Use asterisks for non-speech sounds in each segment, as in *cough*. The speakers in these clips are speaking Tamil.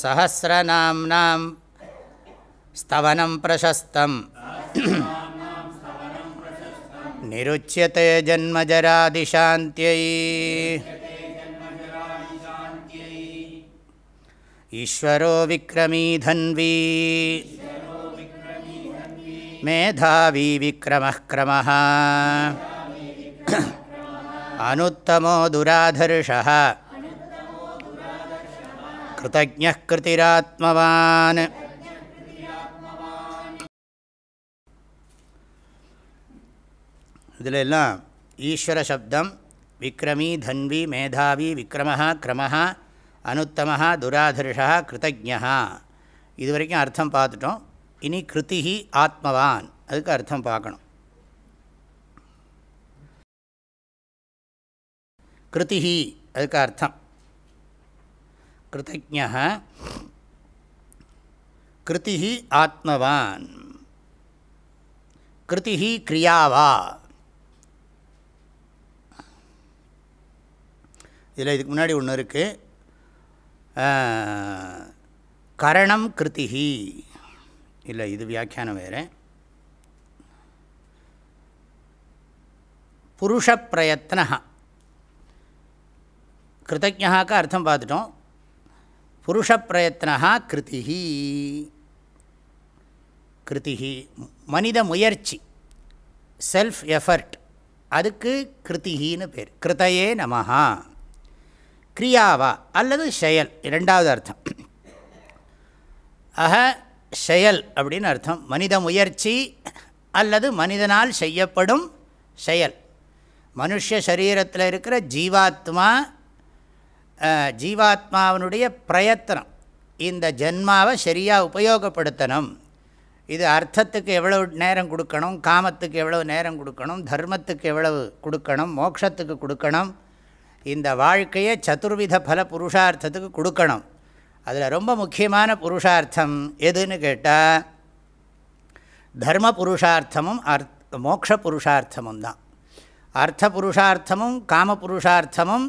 सहस्रनाम्नां स्तवनं प्रशस्तम् निरुच्यते जन्मजरादिशान्त्यै ईश्वरो विक्रमी धन्वी मेधावी विक्रमः क्रमः अनुत्तमो दुराधर्षः கிருத்தஜ்ஞ கிருத்திராத்மவான் இதில் எல்லாம் ஈஸ்வர சப்தம் விக்ரமி தன்வி மேதாவி விக்ரமஹா கிரமஹா அனுத்தமஹா துராதர்ஷா கிருத்தஜா இது வரைக்கும் அர்த்தம் பார்த்துட்டோம் இனி கிருத்திஹி ஆத்மவான் அதுக்கு அர்த்தம் பார்க்கணும் கிருத்திஹி அதுக்கு அர்த்தம் கிருத்தஜா கிருதி ஆத்மவான் கிருதி கிரியாவா இதில் இதுக்கு முன்னாடி ஒன்று இருக்குது கரணம் கிருத்திகி இல்லை இது வியாக்கியானம் வேறு. புருஷ பிரயத்னா கிருத்தஜாக்கு அர்த்தம் பார்த்துட்டோம். புருஷ பிரயத்னா கிருத்திஹி கிருத்திஹி மனித முயற்சி செல்ஃப் எஃபர்ட் அதுக்கு கிருத்திகின்னு பேர். கிருத்தையே நமஹா. கிரியாவா அல்லது செயல் இரண்டாவது அர்த்தம். ஆக செயல் அப்படின்னு அர்த்தம். மனித முயற்சி அல்லது மனிதனால் செய்யப்படும் செயல். மனுஷ சரீரத்தில் இருக்கிற ஜீவாத்மா ஜீவாத்மாவனுடைய பிரயத்தனம். இந்த ஜென்மாவை சரியாக உபயோகப்படுத்தணும். இது அர்த்தத்துக்கு எவ்வளவு நேரம் கொடுக்கணும் காமத்துக்கு எவ்வளவு நேரம் கொடுக்கணும் தர்மத்துக்கு எவ்வளவு கொடுக்கணும் மோட்சத்துக்கு கொடுக்கணும் இந்த வாழ்க்கையை சதுர்வித பல புருஷார்த்தத்துக்கு கொடுக்கணும். அதில் ரொம்ப முக்கியமான புருஷார்த்தம் எதுன்னு கேட்டால் தர்ம புருஷார்த்தமும் அர்த் மோக்ஷ புருஷார்த்தமும் தான். அர்த்த புருஷார்த்தமும் காம புருஷார்த்தமும்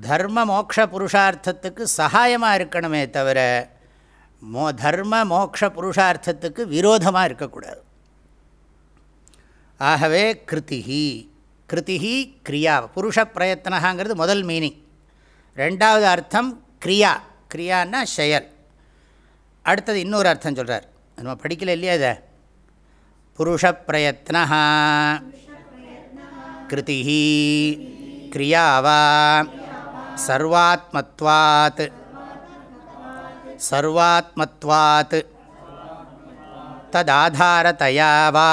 தர்ம மோக்ஷ புருஷார்த்தத்துக்கு சகாயமாக இருக்கணுமே தவிர மோ தர்ம மோக்ஷ புருஷார்த்தத்துக்கு விரோதமாக இருக்கக்கூடாது. ஆகவே கிருத்திகி கிருத்திகி கிரியா. புருஷ பிரயத்தனங்கிறது முதல் மீனிங் ரெண்டாவது அர்த்தம் கிரியா. கிரியான்னா செயல். அடுத்தது இன்னொரு அர்த்தம் சொல்கிறார் நம்ம படிக்கல இல்லையா இதை? புருஷ பிரயத்னா கிருத்திகி கிரியாவா சர்வாத்மத்வாத் சர்வாத்மத்வாத் ததாதாரதயா வா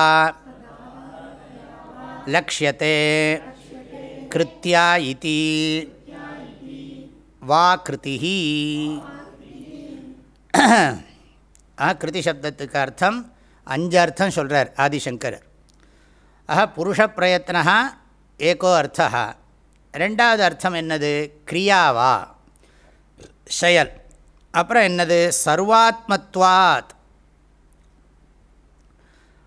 லக்ஷியத்தை கிருத்தியா இதி வா கிருத்திஹி ஆ கிருதி சப்தத்துக்கு அர்த்தம் அஞ்சு அர்த்தம் சொல்கிறார் ஆதிசங்கரர். ஆஹா புருஷ பிரயத்னா ஏகோ அர்த்தா ரெண்டாவது அர்த்தம் என்னது? கிரியாவா? செயல். அப்புறம் என்னது? சர்வாத்மத்வாத்.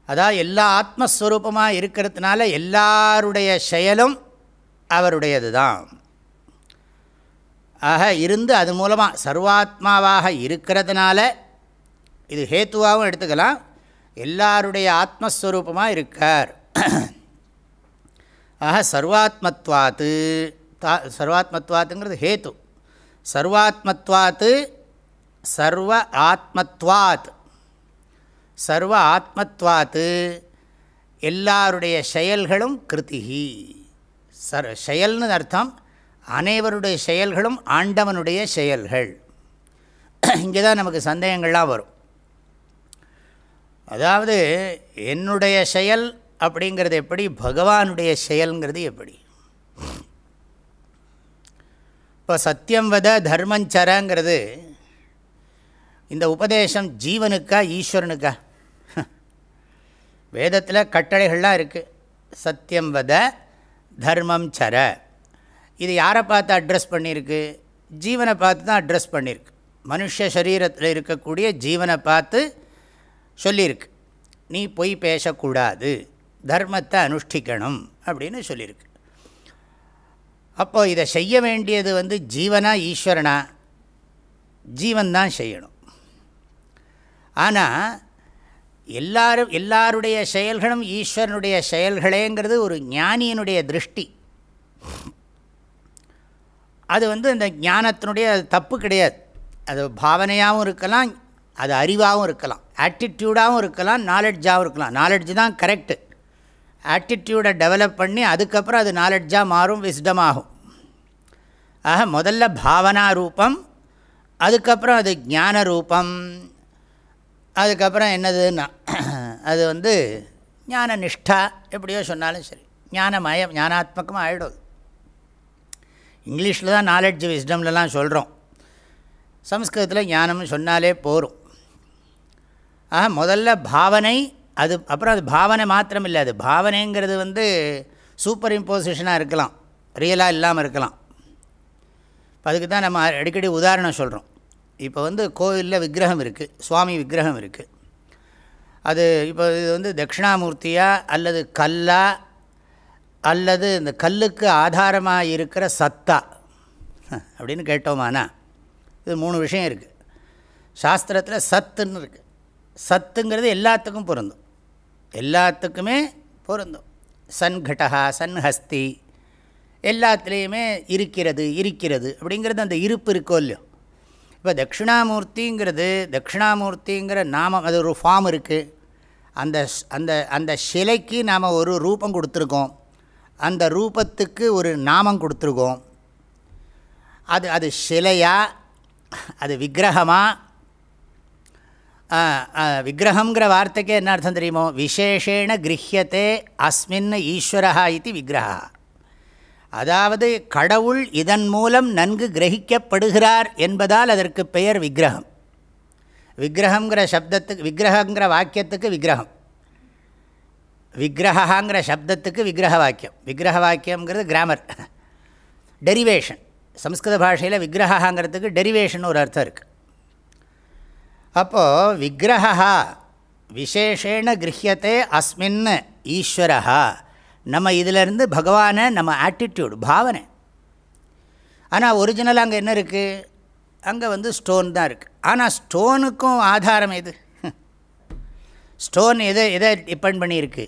அதாவது எல்லா ஆத்மஸ்வரூபமாக இருக்கிறதுனால எல்லாருடைய செயலும் அவருடையது தான் ஆக இருந்து அது மூலமாக சர்வாத்மாவாக இருக்கிறதுனால இது ஹேத்துவாகவும் எடுத்துக்கலாம். எல்லாருடைய ஆத்மஸ்வரூபமாக இருக்கார். ஆக சர்வாத்மத்வாத்து. தா சர்வாத்மத்வாத்துங்கிறது ஹேத்து. சர்வாத்மத்வாத்து சர்வ ஆத்மத்வாத். சர்வ ஆத்மத்வாத்து எல்லாருடைய செயல்களும் கிருத்திகி. சர் செயல்னு அர்த்தம் அனைவருடைய செயல்களும் ஆண்டவனுடைய செயல்கள். இங்கே தான் நமக்கு சந்தேகங்கள்லாம் வரும். அதாவது என்னுடைய செயல் அப்படிங்கிறது எப்படி? பகவானுடைய செயல்ங்கிறது எப்படி? இப்போ சத்தியம் வத தர்மஞ்சரங்கிறது இந்த உபதேசம் ஜீவனுக்கா ஈஸ்வரனுக்கா? வேதத்தில் கட்டளைகள்லாம் இருக்குது சத்தியம் வத தர்மம் சர. இது யாரை பார்த்து அட்ரஸ் பண்ணியிருக்கு? ஜீவனை பார்த்து தான் அட்ரஸ் பண்ணியிருக்கு. மனுஷ சரீரத்தில் இருக்கக்கூடிய ஜீவனை பார்த்து சொல்லியிருக்கு. நீ பொய் பேசக்கூடாது. தர்மத்தை அனுஷ்டிக்கணும் அப்படின்னு சொல்லியிருக்கு. அப்போது இதை செய்ய வேண்டியது வந்து ஜீவனா ஈஸ்வரனா? ஜீவன் தான் செய்யணும். ஆனால் எல்லாரும் எல்லாருடைய செயல்களும் ஈஸ்வரனுடைய செயல்களேங்கிறது ஒரு ஞானியனுடைய திருஷ்டி. அது வந்து இந்த ஞானத்தினுடைய தப்பு கிடையாது. அது பாவனையாகவும் இருக்கலாம் அது அறிவாகவும் இருக்கலாம் ஆட்டிடியூடாகவும் இருக்கலாம் நாலெட்ஜாகவும் இருக்கலாம். நாலெட்ஜ் தான் கரெக்டு ஆட்டிடியூடை டெவலப் பண்ணி அதுக்கப்புறம் அது நாலெட்ஜாக மாறும் விஸ்டம் ஆகும். ஆக முதல்ல பாவனா ரூபம் அதுக்கப்புறம் அது ஞான ரூபம் அதுக்கப்புறம் என்னதுன்னா அது வந்து ஞான நிஷ்டா எப்படியோ சொன்னாலும் சரி. ஞானமயம் ஞானாத்மகமாக ஆகிடும் இங்கிலீஷில் தான் நாலெட்ஜ் விஸ்டம்லலாம் சொல்கிறோம் சம்ஸ்கிருதத்தில் ஞானம்னு சொன்னாலே போகும் ஆக முதல்ல பாவனை அது அப்புறம் அது பாவனை மாத்திரம் இல்லை அது பாவனைங்கிறது வந்து சூப்பர் இம்போசிஷனாக இருக்கலாம். ரியலாக இல்லாமல் இருக்கலாம். இப்போ அதுக்கு தான் நம்ம அடிக்கடி உதாரணம் சொல்கிறோம் இப்போ வந்து கோவிலில் விக்கிரகம் இருக்குது சுவாமி விக்கிரகம் இருக்குது அது இப்போ இது வந்து தட்சிணாமூர்த்தியாக அல்லது கல்லா அல்லது இந்த கல்லுக்கு ஆதாரமாக இருக்கிற சத்தா? அப்படின்னு கேட்டோமானா இது மூணு விஷயம் இருக்குது சாஸ்திரத்தில் சத்துன்னு இருக்குது சத்துங்கிறது எல்லாத்துக்கும் பொருந்தும். எல்லாத்துக்குமே பொருந்தும். சன்கட்டா சன்ஹஸ்தி எல்லாத்துலேயுமே இருக்கிறது இருக்கிறது அப்படிங்கிறது அந்த இருப்பு இருக்கோ இல்லையோ. இப்போ தட்சிணாமூர்த்திங்கிறது தட்சிணாமூர்த்திங்கிற நாமம் அது ஒரு ஃபார்ம் இருக்குது அந்த அந்த அந்த சிலைக்கு நாம் ஒரு ரூபம் கொடுத்துருக்கோம். அந்த ரூபத்துக்கு ஒரு நாமம் கொடுத்துருக்கோம். அது அது சிலையா? அது விக்கிரகமாக விக்கிரகங்கிற வார்த்தைக்கே என்ன அர்த்தம் தெரியுமோ? விசேஷேண கிரகியத்தே அஸ்மின் ஈஸ்வரா இது விக்கிரகா. அதாவது கடவுள் இதன் மூலம் நன்கு கிரகிக்கப்படுகிறார் என்பதால் அதற்கு பெயர் விக்கிரகம். விக்கிரகங்கிற சப்தத்துக்கு விக்கிரகங்கிற வாக்கியத்துக்கு விக்கிரகம். விக்கிரகாங்கிற சப்தத்துக்கு விக்கிரக வாக்கியம். விக்கிரக வாக்கியங்கிறது கிராமர் டெரிவேஷன் சம்ஸ்கிருத பாஷையில் விக்கிரகாங்கிறதுக்கு டெரிவேஷன் ஒரு அர்த்தம் இருக்குது அப்போது விக்கிரகா விசேஷேண கிரகியத்தை அஸ்மின் ஈஸ்வரா நம்ம இதிலேருந்து பகவானை நம்ம ஆட்டிடியூடு பாவனை. ஆனால் ஒரிஜினல் அங்கே என்ன இருக்குது அங்கே வந்து ஸ்டோன் தான் இருக்குது ஆனால் ஸ்டோனுக்கும் ஆதாரம் எது? ஸ்டோன் எதை எதை டிபெண்ட் பண்ணியிருக்கு?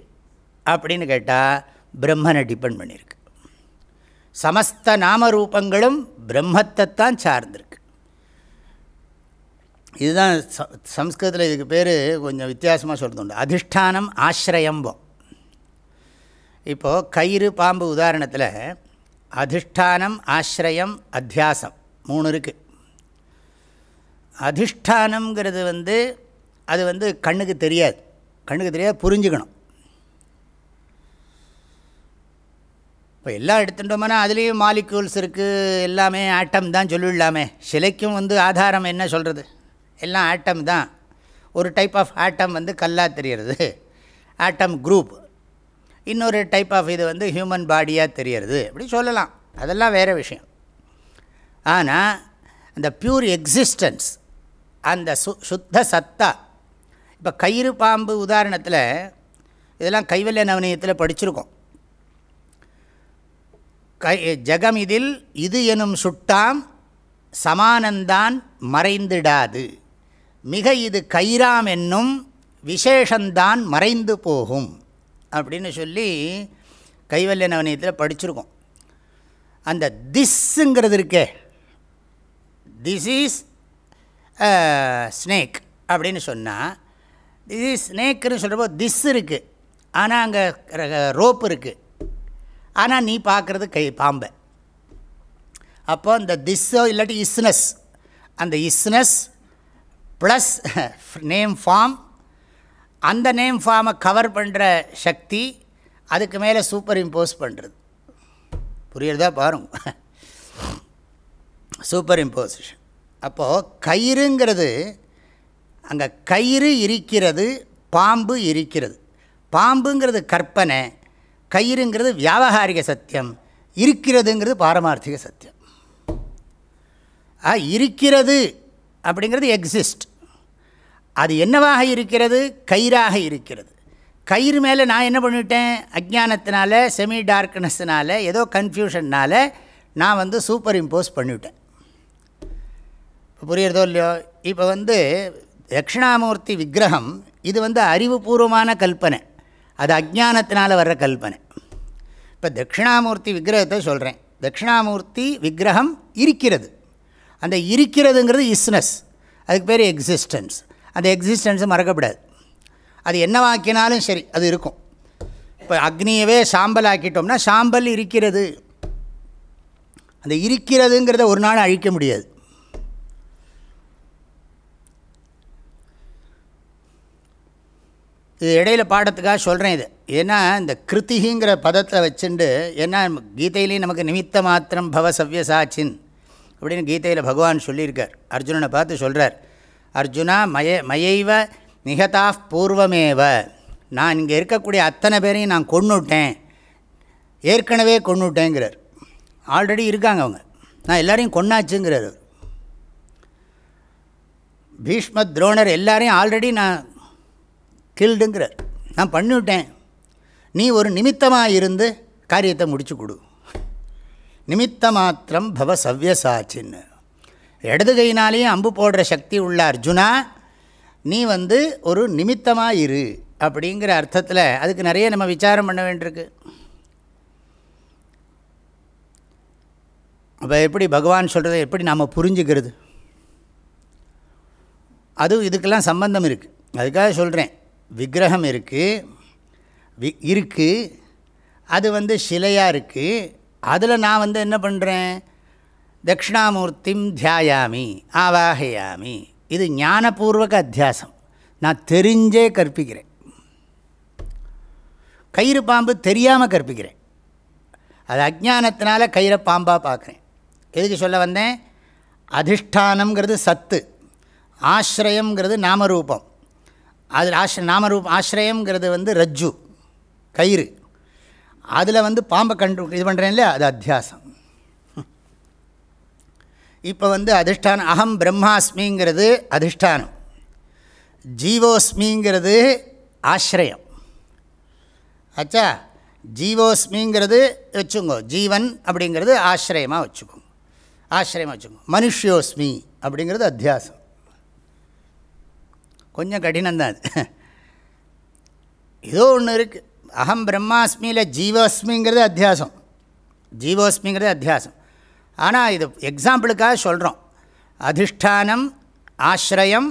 அப்படின்னு கேட்டால் பிரம்மனை டிபெண்ட் பண்ணியிருக்கு. சமஸ்த நாமரூபங்களும் பிரம்மத்தைத்தான் சார்ந்திருக்கு. இதுதான் ச சம்ஸ்கிருதத்தில் இதுக்கு பேர் கொஞ்சம் வித்தியாசமாக சொல்கிறது உண்டு. அதிஷ்டானம் ஆசிரயம்போ. இப்போது கயிறு பாம்பு உதாரணத்தில் அதிஷ்டானம் ஆசிரயம் அத்தியாசம் மூணு இருக்குது அதிஷ்டானங்கிறது வந்து அது வந்து கண்ணுக்கு தெரியாது. கண்ணுக்கு தெரியாது புரிஞ்சுக்கணும். இப்போ எல்லாம் எடுத்துட்டோம்னா அதுலேயும் மாலிக்யூல்ஸ் இருக்குது எல்லாமே ஆட்டம் தான் சொல்லிடலாமே. சிலைக்கும் வந்து ஆதாரம் என்ன சொல்கிறது எல்லாம் ஆட்டம் தான். ஒரு டைப் ஆஃப் ஆட்டம் வந்து கல்லாக தெரியறது. ஆட்டம் குரூப் இன்னொரு டைப் ஆஃப் இது வந்து ஹியூமன் பாடியாக தெரியறது. அப்படி சொல்லலாம். அதெல்லாம் வேறு விஷயம். ஆனால் அந்த பியூர் எக்ஸிஸ்டன்ஸ் அந்த சு சுத்த சத்தா. இப்போ கயிறு பாம்பு உதாரணத்தில் இதெல்லாம் கைவல்ய நவனியத்தில் படிச்சிருக்கோம். கை ஜகம் இதில் இது எனும் சுட்டாம் சமானந்தான் மறைந்திடாது. மிக இது கைராம் என்னும் விசேஷந்தான் மறைந்து போகும் அப்படின்னு சொல்லி கைவல்ய நவனியத்தில் படிச்சிருக்கோம். அந்த திஸ்ஸுங்கிறது இருக்கே. திஸ் இஸ் ஸ்னேக் அப்படின்னு சொன்னால் திஸ் இஸ் ஸ்னேக்குன்னு சொல்கிறப்போ திஸ் இருக்குது ஆனால் அங்கே ரோப் இருக்குது ஆனால் நீ பார்க்குறது கை பாம்பை. அப்போ அந்த திஸ்ஸோ இல்லாட்டி இஸ்னஸ் அந்த இஸ்னஸ் ப்ளஸ் நேம் ஃபார்ம் அந்த நேம் ஃபார்மை கவர் பண்ணுற சக்தி அதுக்கு மேலே சூப்பர் இம்போஸ் பண்ணுறது புரியுறதா? பாருங்க. சூப்பர் இம்போசிஷன் அப்போது கயிறுங்கிறது அங்கே கயிறு இருக்கிறது பாம்பு இருக்கிறது. பாம்புங்கிறது கற்பனை கயிறுங்கிறது வியாபகாரிக சத்தியம் இருக்கிறதுங்கிறது பாரமார்த்திக சத்தியம். ஆ இருக்கிறது அப்படிங்கிறது எக்ஸிஸ்ட் அது என்னவாக இருக்கிறது? கயிறாக இருக்கிறது. கயிறு மேலே நான் என்ன பண்ணிவிட்டேன் அஜானத்தினால செமி டார்க்னஸ்னால் ஏதோ கன்ஃபியூஷன்னால் நான் வந்து சூப்பர் இம்போஸ் பண்ணிவிட்டேன் இப்போ புரியுறதோ இல்லையோ? இப்போ வந்து தட்சிணாமூர்த்தி விக்கிரகம் இது வந்து அறிவுபூர்வமான கல்பனை. அது அஜானத்தினால் வர்ற கல்பனை. இப்போ தட்சிணாமூர்த்தி விக்கிரகத்தை சொல்கிறேன் தட்சிணாமூர்த்தி விக்கிரகம் இருக்கிறது. அந்த இருக்கிறதுங்கிறது இஸ்னஸ் அதுக்கு பேர் எக்ஸிஸ்டன்ஸ் அந்த எக்ஸிஸ்டன்ஸை மறக்கப்படாது அது என்னவாக்கினாலும் சரி அது இருக்கும். இப்போ அக்னியவே சாம்பல் ஆக்கிட்டோம்னா சாம்பல் இருக்கிறது. அந்த இருக்கிறதுங்கிறத ஒரு நாள் அழிக்க முடியாது. இது இடையில பாடத்துக்காக சொல்கிறேன் இது. ஏன்னா இந்த கிருத்திகிங்கிற பதத்தை வச்சுண்டு ஏன்னா கீதையிலையும் நமக்கு நிமித்த மாத்திரம் பவ சவ்யசாச்சின் அப்படின்னு கீதையில் பகவான் சொல்லியிருக்கார். அர்ஜுனனை பார்த்து சொல்கிறார் அர்ஜுனா மய மயைவ நிகதா பூர்வமேவ. நான் இங்கே இருக்கக்கூடிய அத்தனை பேரையும் நான் கொண்டுட்டேன் ஏற்கனவே கொண்டுட்டேங்கிறார் ஆல்ரெடி இருக்காங்க அவங்க. நான் எல்லாரையும் கொண்டாச்சுங்கிறார் பீஷ்ம துரோணர் எல்லாரையும் ஆல்ரெடி நான் கில்டுங்கிறார் நான் பண்ணிவிட்டேன் நீ ஒரு நிமித்தமாக இருந்து காரியத்தை முடிச்சு கொடு. நிமித்த மாத்திரம் பவ சவ்யசாச்சின்னு இடது கையினாலேயும் அம்பு போடுற சக்தி உள்ள அர்ஜுனா நீ வந்து ஒரு நிமித்தமாக இரு அப்படிங்கிற அர்த்தத்தில் அதுக்கு நிறைய நம்ம விசாரம் பண்ண வேண்டியிருக்கு. அப்போ எப்படி பகவான் சொல்கிறத எப்படி நாம் புரிஞ்சுக்கிறது? அதுவும் இதுக்கெல்லாம் சம்பந்தம் இருக்குது அதுக்காக சொல்கிறேன் விக்கிரகம் இருக்குது வி இருக்குது அது வந்து சிலையாக இருக்குது அதில் நான் வந்து என்ன பண்ணுறேன் தட்சிணாமூர்த்திம் தியாயாமி ஆவாகையாமி. இது ஞானபூர்வக அத்தியாசம். நான் தெரிஞ்சே கற்பிக்கிறேன். கயிறு பாம்பு தெரியாமல் கற்பிக்கிறேன். அது அஜானத்தினால கயிறை பாம்பாக பார்க்குறேன் எதுக்கு சொல்ல வந்தேன்? அதிஷ்டானங்கிறது சத்து. ஆசிரயங்கிறது நாமரூபம். அது ஆஷ் நாமரூபம் ஆசிரயங்கிறது வந்து ரஜ்ஜு. கயிறு. அதில் வந்து பாம்பை கண்டு இது பண்ணுறேன் இல்லையா? அது அத்தியாசம். இப்போ வந்து அதிஷ்டானம் அகம் பிரம்மாஸ்மிங்கிறது அதிஷ்டானம். ஜீவோஸ்மிங்கிறது ஆசிரியம். ஆச்சா ஜீவோஸ்மிங்கிறது வச்சுக்கோ ஜீவன் அப்படிங்கிறது ஆசிரியமாக வச்சுக்கோங்க ஆசிரியமாக வச்சுக்கோங்க மனுஷ்யோஸ்மி அப்படிங்கிறது அத்தியாசம். கொஞ்சம் கடினம்தான் அது. ஏதோ ஒன்று இருக்குது அகம் பிரம்மாஸ்மியில் ஜீவோஸ்மிங்கிறது அத்தியாசம். ஜீவோஸ்மிங்கிறது அத்தியாசம். ஆனால் இது எக்ஸாம்பிளுக்காக சொல்கிறோம் அதிஷ்டானம் ஆசிரயம்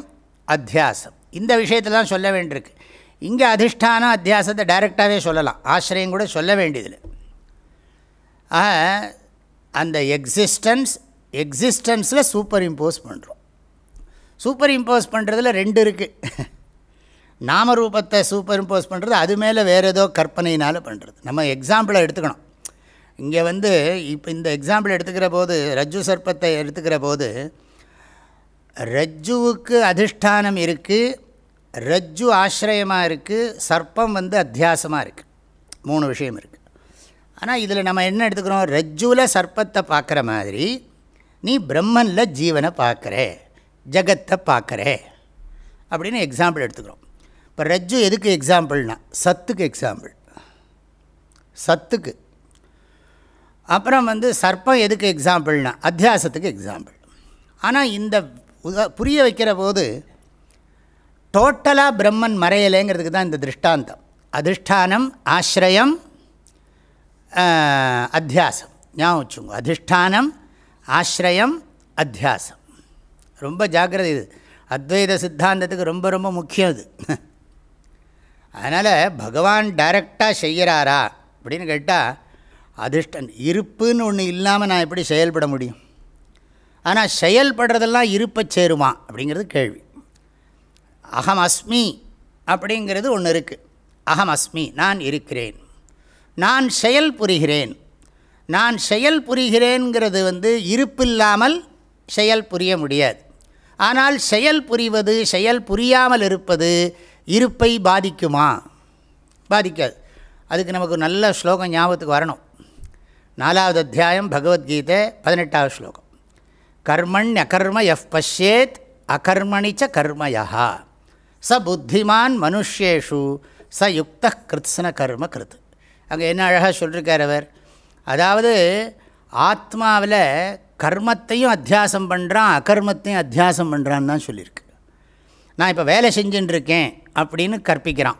அத்தியாசம். இந்த விஷயத்தில் தான் சொல்ல வேண்டியிருக்கு. இங்கே அதிஷ்டானம் அத்தியாசத்தை டைரெக்டாகவே சொல்லலாம். ஆசிரியம் கூட சொல்ல வேண்டியதில்லை. ஆக அந்த எக்ஸிஸ்டன்ஸ் எக்ஸிஸ்டன்ஸில் சூப்பர் இம்போஸ் பண்ணுறோம் சூப்பர் இம்போஸ் பண்ணுறதுல ரெண்டு இருக்குது நாமரூபத்தை சூப்பர் இம்போஸ் பண்ணுறது அது மேலே வேறு ஏதோ கற்பனையினால் பண்ணுறது நம்ம எக்ஸாம்பிளை எடுத்துக்கணும். இங்கே வந்து இப்போ இந்த எக்ஸாம்பிள் எடுத்துக்கிற போது ரஜ்ஜு சர்ப்பத்தை எடுத்துக்கிற போது ரஜ்ஜுவுக்கு அதிஷ்டானம் இருக்குது ரஜ்ஜு ஆசிரயமாக இருக்குது சர்ப்பம் வந்து அத்தியாசமாக இருக்குது மூணு விஷயம் இருக்குது ஆனால் இதில் நம்ம என்ன எடுத்துக்கிறோம்? ரஜ்ஜுவில் சர்ப்பத்தை பார்க்குற மாதிரி நீ பிரம்மனில் ஜீவனை பார்க்குற ஜகத்தை பார்க்குற அப்படின்னு எக்ஸாம்பிள் எடுத்துக்கிறோம். இப்போ ரஜ்ஜு எதுக்கு எக்ஸாம்பிள்னா சத்துக்கு எக்ஸாம்பிள் சத்துக்கு. அப்புறம் வந்து சர்ப்பம் எதுக்கு எக்ஸாம்பிள்னா அத்தியாசத்துக்கு எக்ஸாம்பிள் ஆனால் இந்த உத புரிய வைக்கிற போது டோட்டலாக பிரம்மன் மறையலைங்கிறதுக்கு தான் இந்த திருஷ்டாந்தம். அதிஷ்டானம் ஆசிரியம் அத்தியாசம். ஞாபகம் வச்சுங்க அதிஷ்டானம் ஆசிரியம் அத்தியாசம். ரொம்ப ஜாக்கிரதை இது. அத்வைத சித்தாந்தத்துக்கு ரொம்ப ரொம்ப முக்கியம் இது. அதனால் பகவான் டைரக்டாக செய்கிறாரா அப்படின்னு கேட்டால் அதிர்ஷ்டன் இருப்புன்னு ஒன்று இல்லாமல் நான் எப்படி செயல்பட முடியும்? ஆனால் செயல்படுறதெல்லாம் இருப்பை சேருமா அப்படிங்கிறது கேள்வி. அகம் அஸ்மி அப்படிங்கிறது ஒன்று இருக்குது அகம் அஸ்மி நான் இருக்கிறேன். நான் செயல் புரிகிறேன். நான் செயல் புரிகிறேங்கிறது வந்து இருப்பில்லாமல் செயல் புரிய முடியாது. ஆனால் செயல் புரிவது செயல் புரியாமல் இருப்பது இருப்பை பாதிக்குமா? பாதிக்காது. அதுக்கு நமக்கு நல்ல ஸ்லோகம் ஞாபகத்துக்கு வரணும். நாலாவது அத்தியாயம் பகவத்கீதை பதினெட்டாவது ஸ்லோகம். கர்மண் அகர்ம எஃப் பஷ்யேத் அகர்மணிச்ச கர்மயா. ச புத்திமான் மனுஷேஷு ச யுக்த கிருத்ஸ்ன கர்ம கிருத். அங்கே என்ன அழகாக சொல்லியிருக்கார் அவர்? அதாவது ஆத்மாவில் கர்மத்தையும் அத்தியாசம் பண்ணுறான் அகர்மத்தையும் அத்தியாசம் பண்ணுறான்னு தான் சொல்லியிருக்கு. நான் இப்போ வேலை செஞ்சுட்டுருக்கேன் அப்படின்னு கற்பிக்கிறான்.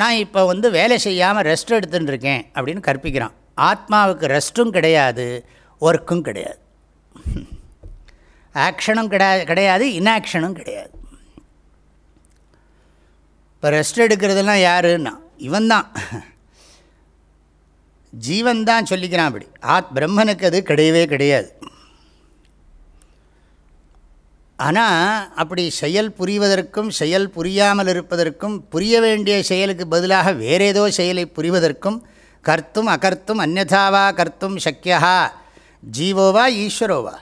நான் இப்போ வந்து வேலை செய்யாமல் ரெஸ்ட் எடுத்துட்டுருக்கேன் அப்படின்னு கற்பிக்கிறான். ஆத்மாவுக்கு ரெஸ்ட்டும் கிடையாது ஒர்க்கும் கிடையாது. ஆக்ஷனும் கிடையாது கிடையாது இன்ஆக்ஷனும் கிடையாது. இப்போ ரெஸ்ட் எடுக்கிறதெல்லாம் யாருன்னா இவன் தான் ஜீவன் தான் சொல்லிக்கிறான் அப்படி. ஆத் பிரம்மனுக்கு அது கிடையவே கிடையாது. ஆனால் அப்படி செயல் புரிவதற்கும் செயல் புரியாமல் இருப்பதற்கும் புரிய வேண்டிய செயலுக்கு பதிலாக வேறேதோ செயலை புரிவதற்கும் கர்த்தும் அகர்த்தும் அந்நதாவா கர்த்தும் சக்கியா ஜீவோவா ஈஸ்வரோவா?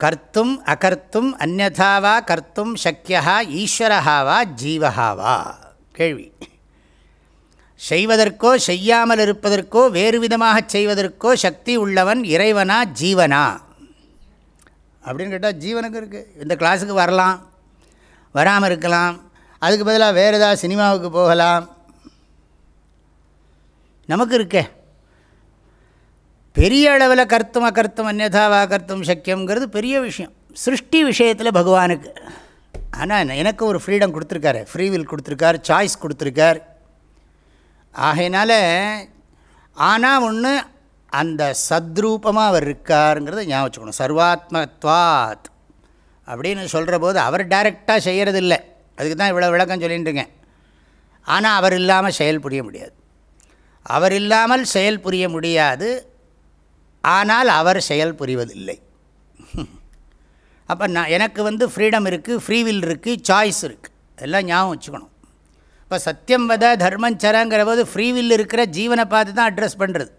கர்த்தும் அகர்த்தும் அந்நதாவா கர்த்தும் சக்கியா ஈஸ்வரஹாவா ஜீவஹாவா? கேள்வி. செய்வதற்கோ செய்யாமல் இருப்பதற்கோ வேறு விதமாக செய்வதற்கோ சக்தி உள்ளவன் இறைவனா ஜீவனா? அப்படின்னு கேட்டால் ஜீவனுக்கு இருக்குது இந்த கிளாஸுக்கு வரலாம். வராமல் இருக்கலாம். அதுக்கு பதிலாக வேறு ஏதாவது சினிமாவுக்கு போகலாம். நமக்கு இருக்கே. பெரிய அளவில் கருத்தும் அக்கருத்தும் அந்நதாவா கருத்தும் சக்கியங்கிறது பெரிய விஷயம். சிருஷ்டி விஷயத்தில் பகவானுக்கு. ஆனால் எனக்கு ஒரு ஃப்ரீடம் கொடுத்துருக்காரு. ஃப்ரீவில் கொடுத்துருக்கார். சாய்ஸ் கொடுத்துருக்கார். ஆகையினால ஆனால் ஒன்று அந்த சத்ரூபமாக அவர் இருக்காருங்கிறத ஞாபகம் வச்சுக்கணும். சர்வாத்மத்வாத் அப்படின்னு சொல்கிற போது அவர் டைரெக்டாக இல்லை அதுக்கு தான் இவ்வளோ விளக்கம் சொல்லிட்டுருங்க ஆனால் அவர் இல்லாமல் செயல் புரிய முடியாது. அவர் இல்லாமல் செயல் புரிய முடியாது. ஆனால் அவர் செயல் புரிவதில்லை. அப்போ நான் எனக்கு வந்து ஃப்ரீடம் இருக்குது ஃப்ரீவில் இருக்குது சாய்ஸ் இருக்குது எல்லாம் ஞாபகம் வச்சுக்கணும். இப்போ சத்தியம் வத தர்மஞ்சரங்கிற போது ஃப்ரீவில் இருக்கிற ஜீவனை பார்த்து தான் அட்ரஸ் பண்ணுறது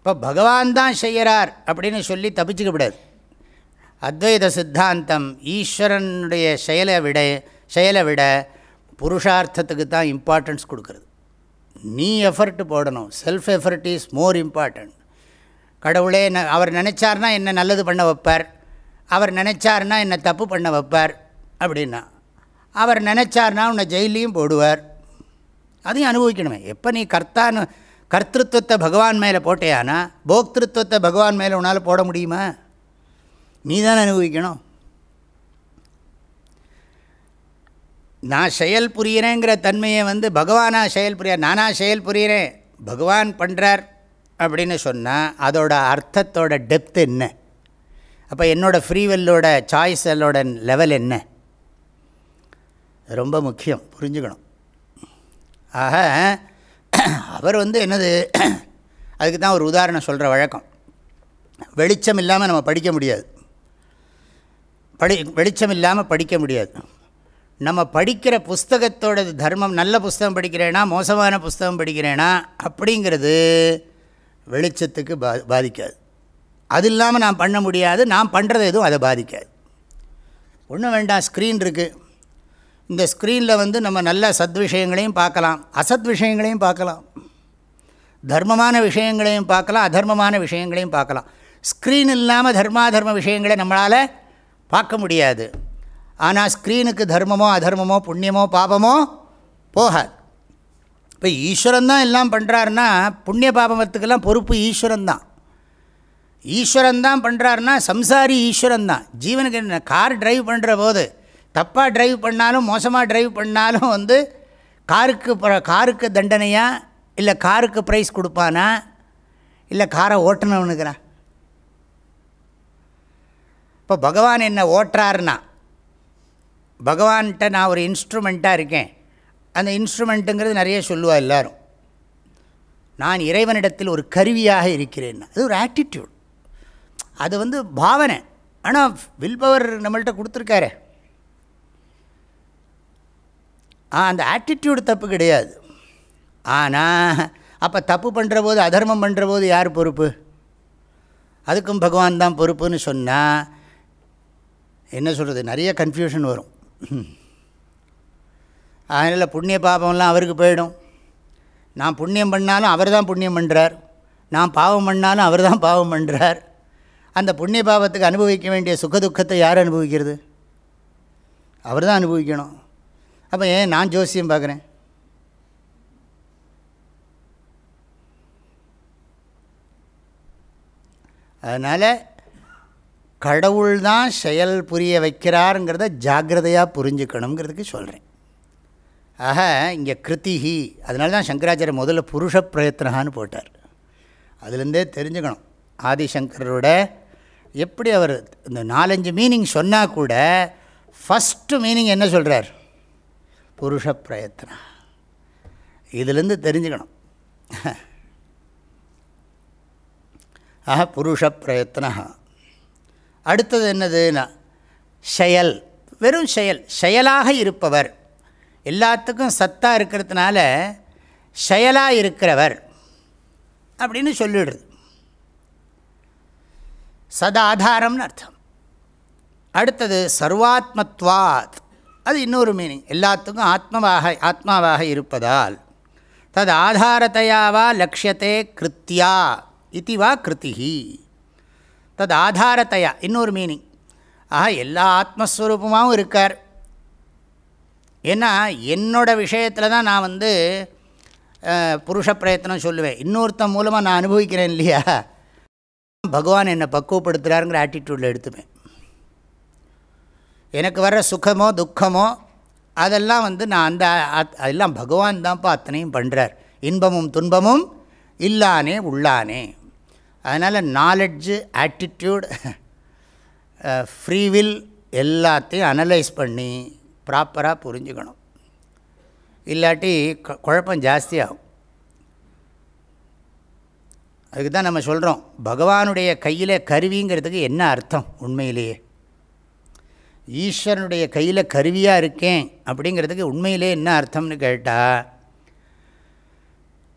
இப்போ பகவான் தான் செய்கிறார் அப்படின்னு சொல்லி தப்பிச்சுக்கப்படாது அத்வைத சித்தாந்தம் ஈஸ்வரனுடைய செயலை விட செயலை விட புருஷார்த்தத்துக்கு தான் இம்பார்ட்டன்ஸ் கொடுக்குறது. நீ எஃபர்ட் போடணும் self effort is more important கடவுளே ந அவர் நினச்சார்னா என்ன நல்லது பண்ண வைப்பார்? அவர் நினச்சார்னா என்ன தப்பு பண்ண வைப்பார்? அப்படின்னா அவர் நினச்சார்னா உன்னை ஜெயிலையும் போடுவார். அதையும் அனுபவிக்கணுமே. எப்போ நீ கர்த்தான்னு கர்த்திருவத்தை பகவான் மேலே போட்டேயானா போக்திருத்துவத்தை பகவான் மேலே உன்னால் போட முடியுமா? நீ தான் அனுபவிக்கணும். நான் செயல் புரியிறேங்கிற தன்மையை வந்து பகவானாக செயல் புரிய நானாக செயல் புரியிறேன் பகவான் பண்ணுறார் அப்படின்னு சொன்னால் அதோட அர்த்தத்தோட டெப்த் என்ன? அப்போ என்னோடய ஃப்ரீவெல்லோட சாய்ஸலோட லெவல் என்ன? ரொம்ப முக்கியம் புரிஞ்சுக்கணும். ஆக *clears throat* அவர் வந்து என்னது *clears throat* அதுக்கு தான் ஒரு உதாரணம் சொல்கிற வழக்கம். வெளிச்சம் இல்லாமல் நம்ம படிக்க முடியாது. படி வெளிச்சம் இல்லாமல் படிக்க முடியாது. நம்ம படிக்கிற புஸ்தகத்தோட தர்மம் நல்ல புஸ்தகம் படிக்கிறேனா மோசமான புஸ்தகம் படிக்கிறேனா அப்படிங்கிறது வெளிச்சத்துக்கு பா பாதிக்காது. அது இல்லாமல் நான் பண்ண முடியாது நான் பண்ணுறது எதுவும் அதை பாதிக்காது. ஒன்றும் வேண்டாம் ஸ்க்ரீன் இருக்குது இந்த ஸ்க்ரீனில் வந்து நம்ம நல்ல சத் விஷயங்களையும் பார்க்கலாம் அசத் விஷயங்களையும் பார்க்கலாம் தர்மமான விஷயங்களையும் பார்க்கலாம் அதர்மமான விஷயங்களையும் பார்க்கலாம். ஸ்க்ரீன் இல்லாமல் தர்மாதர்ம விஷயங்களை நம்மளால் பார்க்க முடியாது. ஆனால் ஸ்க்ரீனுக்கு தர்மமோ அதர்மமோ புண்ணியமோ பாபமோ போகாது. இப்போ ஈஸ்வரன் தான் எல்லாம் பண்ணுறாருன்னா புண்ணிய பாபமத்துக்கெல்லாம் பொறுப்பு ஈஸ்வரன் தான். ஈஸ்வரன் தான் பண்ணுறாருன்னா சம்சாரி ஈஸ்வரன் தான். ஜீவனுக்கு என்ன கார் டிரைவ் பண்ணுற போது தப்பாக டிரைவ் பண்ணாலும் மோசமாக டிரைவ் பண்ணாலும் வந்து காருக்கு காருக்கு தண்டனையா? இல்லை காருக்கு ப்ரைஸ் கொடுப்பானா? இல்லை காரை ஓட்டணும்னுக்கிறான் இப்போ பகவான் என்ன ஓட்டுறாருன்னா பகவான்கிட்ட நான் ஒரு இன்ஸ்ட்ருமெண்ட்டாக இருக்கேன். அந்த இன்ஸ்ட்ருமெண்ட்டுங்கிறது நிறைய சொல்லுவா எல்லாரும். நான் இறைவனிடத்தில் ஒரு கருவியாக இருக்கிறேன் அது ஒரு ஆட்டிடியூட் அது வந்து பாவனை. ஆனால் வில் பவர் நம்மள்கிட்ட கொடுத்துருக்காரு ஆ அந்த ஆட்டிடியூடு தப்பு கிடையாது. ஆனால் அப்போ தப்பு பண்ணுற போது அதர்மம் பண்ணுற போது யார் பொறுப்பு? அதுக்கும் பகவான் தான் பொறுப்புன்னு சொன்னால் என்ன சொல்கிறது நிறைய கன்ஃபியூஷன் வரும். அதனால் புண்ணிய பாபம்லாம் அவருக்கு போயிடும். நான் புண்ணியம் பண்ணாலும் அவர் தான் புண்ணியம் பண்ணுறார் நான் பாவம் பண்ணாலும் அவர் தான் பாவம் பண்ணுறார் அந்த புண்ணிய பாவத்துக்கு அனுபவிக்க வேண்டிய சுகதுக்கத்தை யார் அனுபவிக்கிறது? அவர் தான் அனுபவிக்கணும். அப்போ ஏன் நான் ஜோசியம் பார்க்குறேன்? அதனால் கடவுள் தான் செயல் புரிய வைக்கிறாருங்கிறத ஜாக்கிரதையாக புரிஞ்சுக்கணுங்கிறதுக்கு சொல்கிறேன் ஆக இங்கே கிருத்திஹி அதனால தான் சங்கராச்சாரிய முதல்ல புருஷ பிரயத்னகான்னு போட்டார். அதுலேருந்தே தெரிஞ்சுக்கணும். ஆதிசங்கரோட எப்படி அவர் இந்த நாலஞ்சு மீனிங் சொன்னால் கூட ஃபஸ்ட்டு மீனிங் என்ன சொல்கிறார் புருஷ பிரயத்தனம். இதுலேருந்து தெரிஞ்சுக்கணும். ஆஹா புருஷ பிரயத்னா அடுத்தது என்னதுன்னா செயல். வெறும் செயல். செயலாக இருப்பவர். எல்லாத்துக்கும் சத்தாக இருக்கிறதுனால செயலாக இருக்கிறவர் அப்படின்னு சொல்லிடுறது. சதாதாரம்னு அர்த்தம். அடுத்தது சர்வாத்மத்வாத். அது இன்னொரு மீனிங் எல்லாத்துக்கும் ஆத்மவாக ஆத்மாவாக இருப்பதால். தது ஆதாரத்தையாவா லட்சியத்தை கிருத்தியா இது வா கிருத்திஹி. தது ஆதாரத்தையா இன்னொரு மீனிங் ஆஹா எல்லா ஆத்மஸ்வரூபமாகவும் இருக்கார். ஏன்னா என்னோட விஷயத்தில் தான் நான் வந்து புருஷ பிரயத்தனம் சொல்லுவேன். இன்னொருத்தன் மூலமாக நான் அனுபவிக்கிறேன் இல்லையா? பகவான் என்னை பக்குவப்படுத்துகிறாருங்கிற ஆட்டிடியூடில் எடுத்துப்பேன். எனக்கு வர்ற சுகமோ துக்கமோ அதெல்லாம் வந்து நான் அந்த அதெல்லாம் பகவான் தான்ப்பா அத்தனையும் பண்ணுறார் இன்பமும் துன்பமும் இல்லானே உள்ளானே. அதனால் நாலெட்ஜு ஆட்டிடியூட் ஃப்ரீவில் எல்லாத்தையும் அனலைஸ் பண்ணி ப்ராப்பராக புரிஞ்சுக்கணும். இல்லாட்டி குழப்பம் ஜாஸ்தியாகும். அதுக்கு தான் நம்ம சொல்கிறோம் பகவானுடைய கையில் கருவிங்கிறதுக்கு என்ன அர்த்தம் உண்மையிலேயே? ஈஸ்வரனுடைய கையில் கருவியாக இருக்கேன் அப்படிங்கிறதுக்கு உண்மையிலே என்ன அர்த்தம்னு கேட்டால்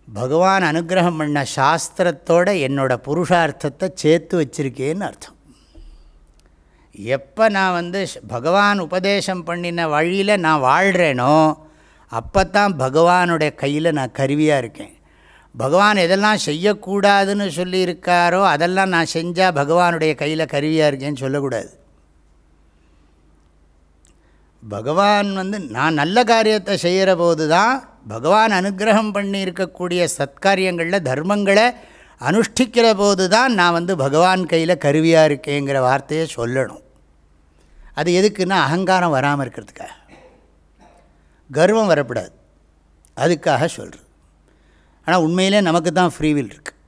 பகவான் அனுகிரகம் பண்ண சாஸ்திரத்தோட என்னோட புருஷார்த்தத்தை சேர்த்து வச்சுருக்கேன்னு அர்த்தம். எப்போ நான் வந்து பகவான் உபதேசம் பண்ணின வழியில் நான் வாழ்கிறேனோ அப்போ தான் பகவானுடைய கையில் நான் கருவியாக இருக்கேன். பகவான் எதெல்லாம் செய்யக்கூடாதுன்னு சொல்லியிருக்காரோ அதெல்லாம் நான் செஞ்சால் பகவானுடைய கையில் கருவியாக இருக்கேன்னு சொல்லக்கூடாது. பகவான் வந்து நான் நல்ல காரியத்தை செய்கிற போது தான் பகவான் அனுகிரகம் பண்ணி இருக்கக்கூடிய சத்காரியங்களில் தர்மங்களை அனுஷ்டிக்கிற போது தான் நான் வந்து பகவான் கையில் கருவியாக இருக்கேங்கிற வார்த்தையை சொல்லணும். அது எதுக்குன்னா அகங்காரம் வராமல் இருக்கிறதுக்காக. கர்வம் வரக்கூடாது அதுக்காக சொல்கிறது ஆனால் உண்மையிலே நமக்கு தான் ஃப்ரீவில் இருக்குது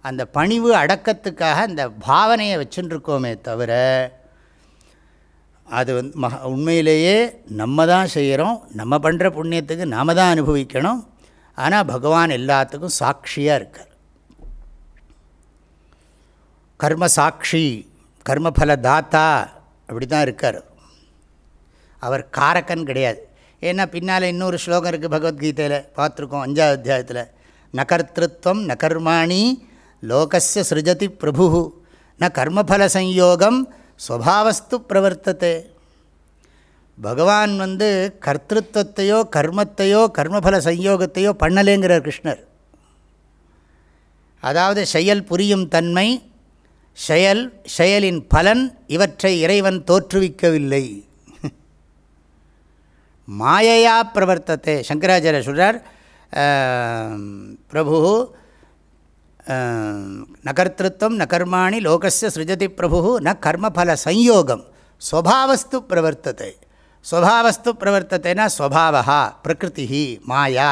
அந்த பணிவு அடக்கத்துக்காக அந்த பாவனையை வச்சுட்டுருக்கோமே தவிர அது வந்து மக உண்மையிலேயே நம்ம தான் செய்கிறோம் நம்ம பண்ணுற புண்ணியத்துக்கு நாம் தான் அனுபவிக்கணும். ஆனால் பகவான் எல்லாத்துக்கும் சாட்சியாக இருக்கார். கர்ம சாட்சி கர்மஃல தாத்தா அப்படி தான் இருக்கார். அவர் காரக்கன் கிடையாது. ஏன்னா பின்னால் இன்னொரு ஸ்லோகம் இருக்குது பகவத்கீதையில் பார்த்துருக்கோம் அஞ்சாவது அத்தியாயத்தில். நகர்த்திருவம் நகர்மாணி லோகஸ்ய சிருஜதி பிரபு ந கர்மபல சம்யோகம் ஸ்வபாவஸ்து பிரவர்த்தத்தை பகவான் வந்து கர்த்தத்தையோ கர்மத்தையோ கர்மபல சம்யோகத்தையோ பண்ணலேங்கிறார் கிருஷ்ணர். அதாவது செயல் புரியும் தன்மை செயல் செயலின் பலன் இவற்றை இறைவன் தோற்றுவிக்கவில்லை. மாயையா பிரவர்த்தத்தை சங்கராச்சாரிய சொல்கிறார் பிரபு நகர்த்திருத்தம் நகர்மாணி லோகஸ்ய சிருஜதி பிரபு ந கர்மபல சம்யோகம் ஸ்வபாவஸ்து பிரவர்த்தத்தை ஸ்வபாவஸ்து பிரவர்த்தத்தைனா ஸ்வபாவா பிரகிருதி மாயா.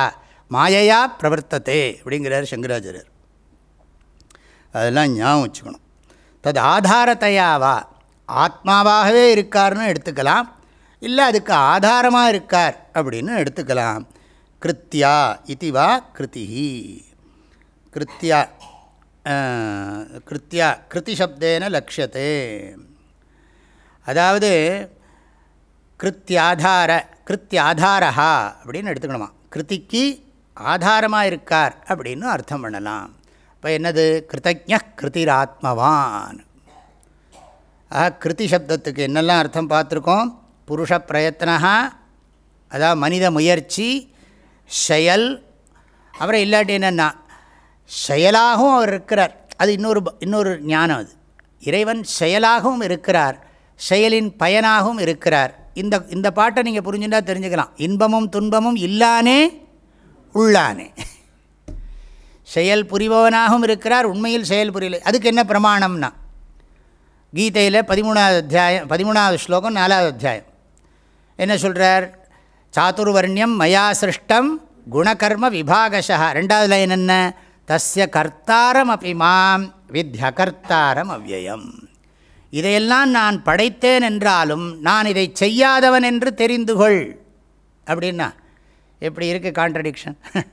மாயையா பிரவர்த்தத்தை அப்படிங்கிறார் சங்கராச்சாரியர். அதெல்லாம் ஞாபகம் வச்சுக்கணும். தது ஆதாரத்தையாவா ஆத்மாவாகவே இருக்கார்னு எடுத்துக்கலாம். இல்லை அதுக்கு ஆதாரமாக இருக்கார் அப்படின்னு எடுத்துக்கலாம். கிருத்தியா இதுவா கிருத்திஹி கிருத்தியா கிருத்தியா கிருதி சப்தேன லட்சியத்தே அதாவது கிருத்தியாதார கிருத்தியாதாரா அப்படின்னு எடுத்துக்கணுமா? கிருத்திக்கு ஆதாரமாக இருக்கார் அப்படின்னு அர்த்தம் பண்ணலாம். இப்போ என்னது? கிருத்தஜ கிருதிராத்மவான் ஆஹா கிருதி சப்தத்துக்கு என்னெல்லாம் அர்த்தம் பார்த்துருக்கோம்? புருஷ பிரயத்தனா அதாவது மனித முயற்சி செயல் அப்புறம் இல்லாட்டி என்னென்னா செயலாகவும் அவர் இருக்கிறார். அது இன்னொரு இன்னொரு ஞானம் அது. இறைவன் செயலாகவும் இருக்கிறார். செயலின் பயனாகவும் இருக்கிறார். இந்த இந்த பாட்டை நீங்கள் புரிஞ்சுட்டா தெரிஞ்சுக்கலாம். இன்பமும் துன்பமும் இல்லானே உள்ளானே. செயல் புரிபவனாகவும் இருக்கிறார். உண்மையில் செயல் புரியலை. அதுக்கு என்ன பிரமாணம்னா? கீதையில் பதிமூணாவது அத்தியாயம் பதிமூணாவது ஸ்லோகம் நாலாவது அத்தியாயம். என்ன சொல்கிறார் சாத்துர்வர்ணியம் மயா சிருஷ்டம் குணகர்ம விபாகஷா ரெண்டாவது லைன் என்ன? தஸ்ய கர்த்தாரம் அப்படி மாம் வித்யகர்த்தாரம் அவ்வயம் இதையெல்லாம் நான் படைத்தேன் என்றாலும் நான் இதை செய்யாதவன் என்று தெரிந்து கொள். அப்படின்னா எப்படி இருக்குது கான்ட்ரடிக்ஷன் *laughs*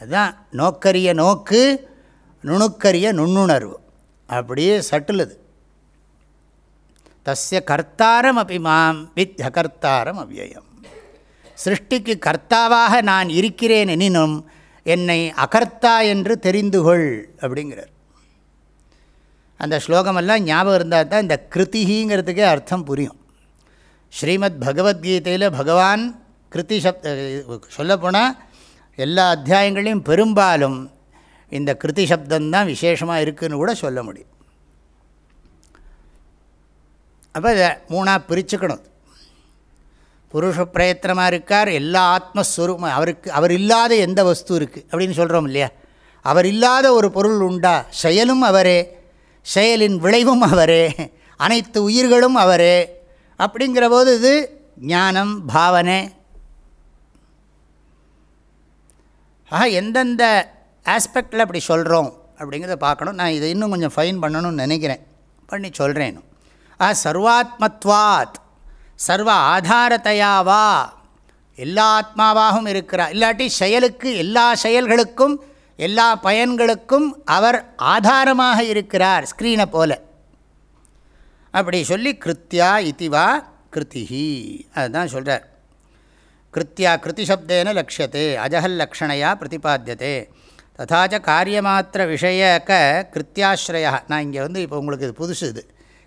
அதுதான் நோக்கரிய நோக்கு நுணுக்கரிய நுண்ணுணர்வு. அப்படியே சட்டுலது தஸ்ய கர்த்தாரம் அப்படி மாம் வித்யகர்த்தாரம் அவ்வயம் சிருஷ்டிக்கு கர்த்தாவாக நான் இருக்கிறேன் எனினும் என்னை அகர்த்தா என்று தெரிந்து கொள் அப்படிங்கிறார். அந்த ஸ்லோகமெல்லாம் ஞாபகம் இருந்தால் தான் இந்த கிருத்திகிங்கிறதுக்கே அர்த்தம் புரியும். ஸ்ரீமத் பகவத்கீதையில் பகவான் கிருத்தி சப்த சொல்லப்போனால் எல்லா அத்தியாயங்களையும் பெரும்பாலும் இந்த கிருத்தி சப்தந்தான் விசேஷமாக இருக்குதுன்னு கூட சொல்ல முடியும். அப்போ இதை மூணாக பிரிச்சுக்கணும். புருஷ பிரயத்தனமாக இருக்கார் எல்லா ஆத்மஸ்வரூபம் அவருக்கு அவர் இல்லாத எந்த வஸ்து இருக்குது அப்படின்னு சொல்கிறோம் இல்லையா? அவர் இல்லாத ஒரு பொருள் உண்டா? செயலும் அவரே செயலின் விளைவும் அவரே அனைத்து உயிர்களும் அவரே. அப்படிங்கிற போது இது ஞானம் பாவனை. ஆக எந்தெந்த ஆஸ்பெக்டில் அப்படி சொல்கிறோம் அப்படிங்கிறத பார்க்கணும். நான் இதை இன்னும் கொஞ்சம் ஃபைன் பண்ணணும்னு நினைக்கிறேன். பண்ணி சொல்கிறேன் ஆ சர்வாத்மத்வாத். சர்வ ஆதாரத்தையாவா எல்லா ஆத்மாவாகவும் இருக்கிறார் இல்லாட்டி செயலுக்கு எல்லா செயல்களுக்கும் எல்லா பயன்களுக்கும் அவர் ஆதாரமாக இருக்கிறார் ஸ்க்ரீனை போல. அப்படி சொல்லி கிருத்தியா இத்திவா கிருத்திஹி. அதுதான் சொல்கிறார் கிருத்தியா சப்தேன லட்சியத்தே அஜகல் லக்ஷணையா பிரதிபாத்தியதே. ததாச்ச காரியமாத்திர விஷயக்க கிருத்தியாஸ்ரயா நான் இங்கே வந்து இப்போ உங்களுக்கு இது புதுசு இது.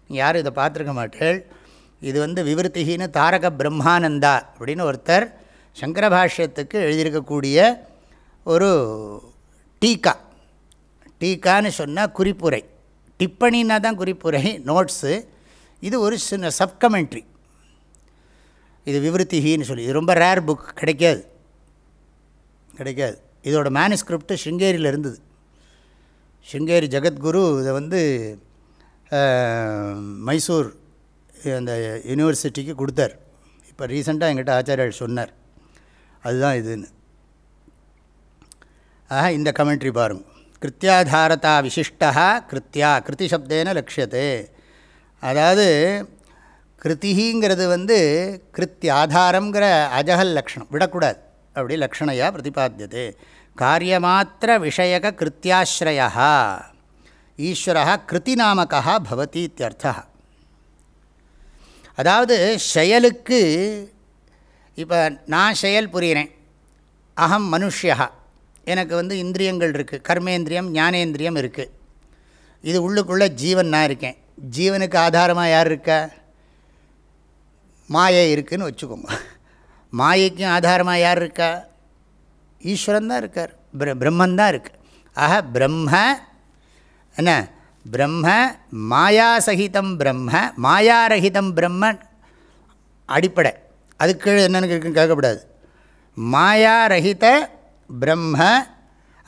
நீங்கள் யாரும் இதை பார்த்துருக்க மாட்டேள். இது வந்து விவருத்திகின்னு தாரக பிரம்மானந்தா அப்படின்னு ஒருத்தர் சங்கர பாஷ்யத்துக்கு எழுதியிருக்கக்கூடிய ஒரு டீக்கா. டீக்கான்னு சொன்னால் குறிப்புரை. டிப்பணின்னா தான் குறிப்புரை நோட்ஸு. இது ஒரு சின்ன சப்கமெண்ட்ரி. இது விவருத்திகின்னு சொல்லி இது ரொம்ப ரேர் புக் கிடைக்காது. கிடைக்காது. இதோட மேனுஸ்கிரிப்ட் ஸ்ருங்கேரியில் இருந்தது. ஸ்ருங்கேரி ஜெகத்குரு இதை வந்து மைசூர் அந்த யூனிவர்சிட்டிக்கு கொடுத்தார். இப்போ ரீசெண்டாக எங்கிட்ட ஆச்சாரியர் சொன்னார். அதுதான் இதுன்னு. ஆக இந்த கமெண்ட்ரி பாருங்க. கிருத்தியாதாரதா விசிஷ்டா கிருத்தியா கிருதி சப்தேன லட்சியத்தே அதாவது கிருத்திங்கிறது வந்து கிருத்தி ஆதாரங்கிற அஜகல் லக்ஷணம். விடக்கூடாது. அப்படி லக்ஷணையாக பிரதிபாத்தியது. காரியமாத்திர விஷயக கிருத்தியாஸ்ரயா ஈஸ்வரா கிருத்திநாமகா பவதி இத்தியர்த்தா அதாவது செயலுக்கு இப்போ நான் செயல் புரிகிறேன் அகம் மனுஷியா எனக்கு வந்து இந்திரியங்கள் இருக்குது கர்மேந்திரியம் ஞானேந்திரியம் இருக்குது இது உள்ளுக்குள்ளே ஜீவன் நான் இருக்கேன். ஜீவனுக்கு ஆதாரமாக யார் இருக்கா? மாயை இருக்குதுன்னு வச்சுக்கோங்க. மாயைக்கும் ஆதாரமாக யார் இருக்கா? ஈஸ்வரன் தான் இருக்கார். பிர பிரம்மன் தான் இருக்குது ஆக பிரம்ம என்ன? பிரம்ம மாயாசகிதம் பிரம்ம மாயாரகிதம் பிரம்ம அடிப்படை. அதுக்கு என்னென்னு கேட்கக்கூடாது மாயாரகித பிரம்ம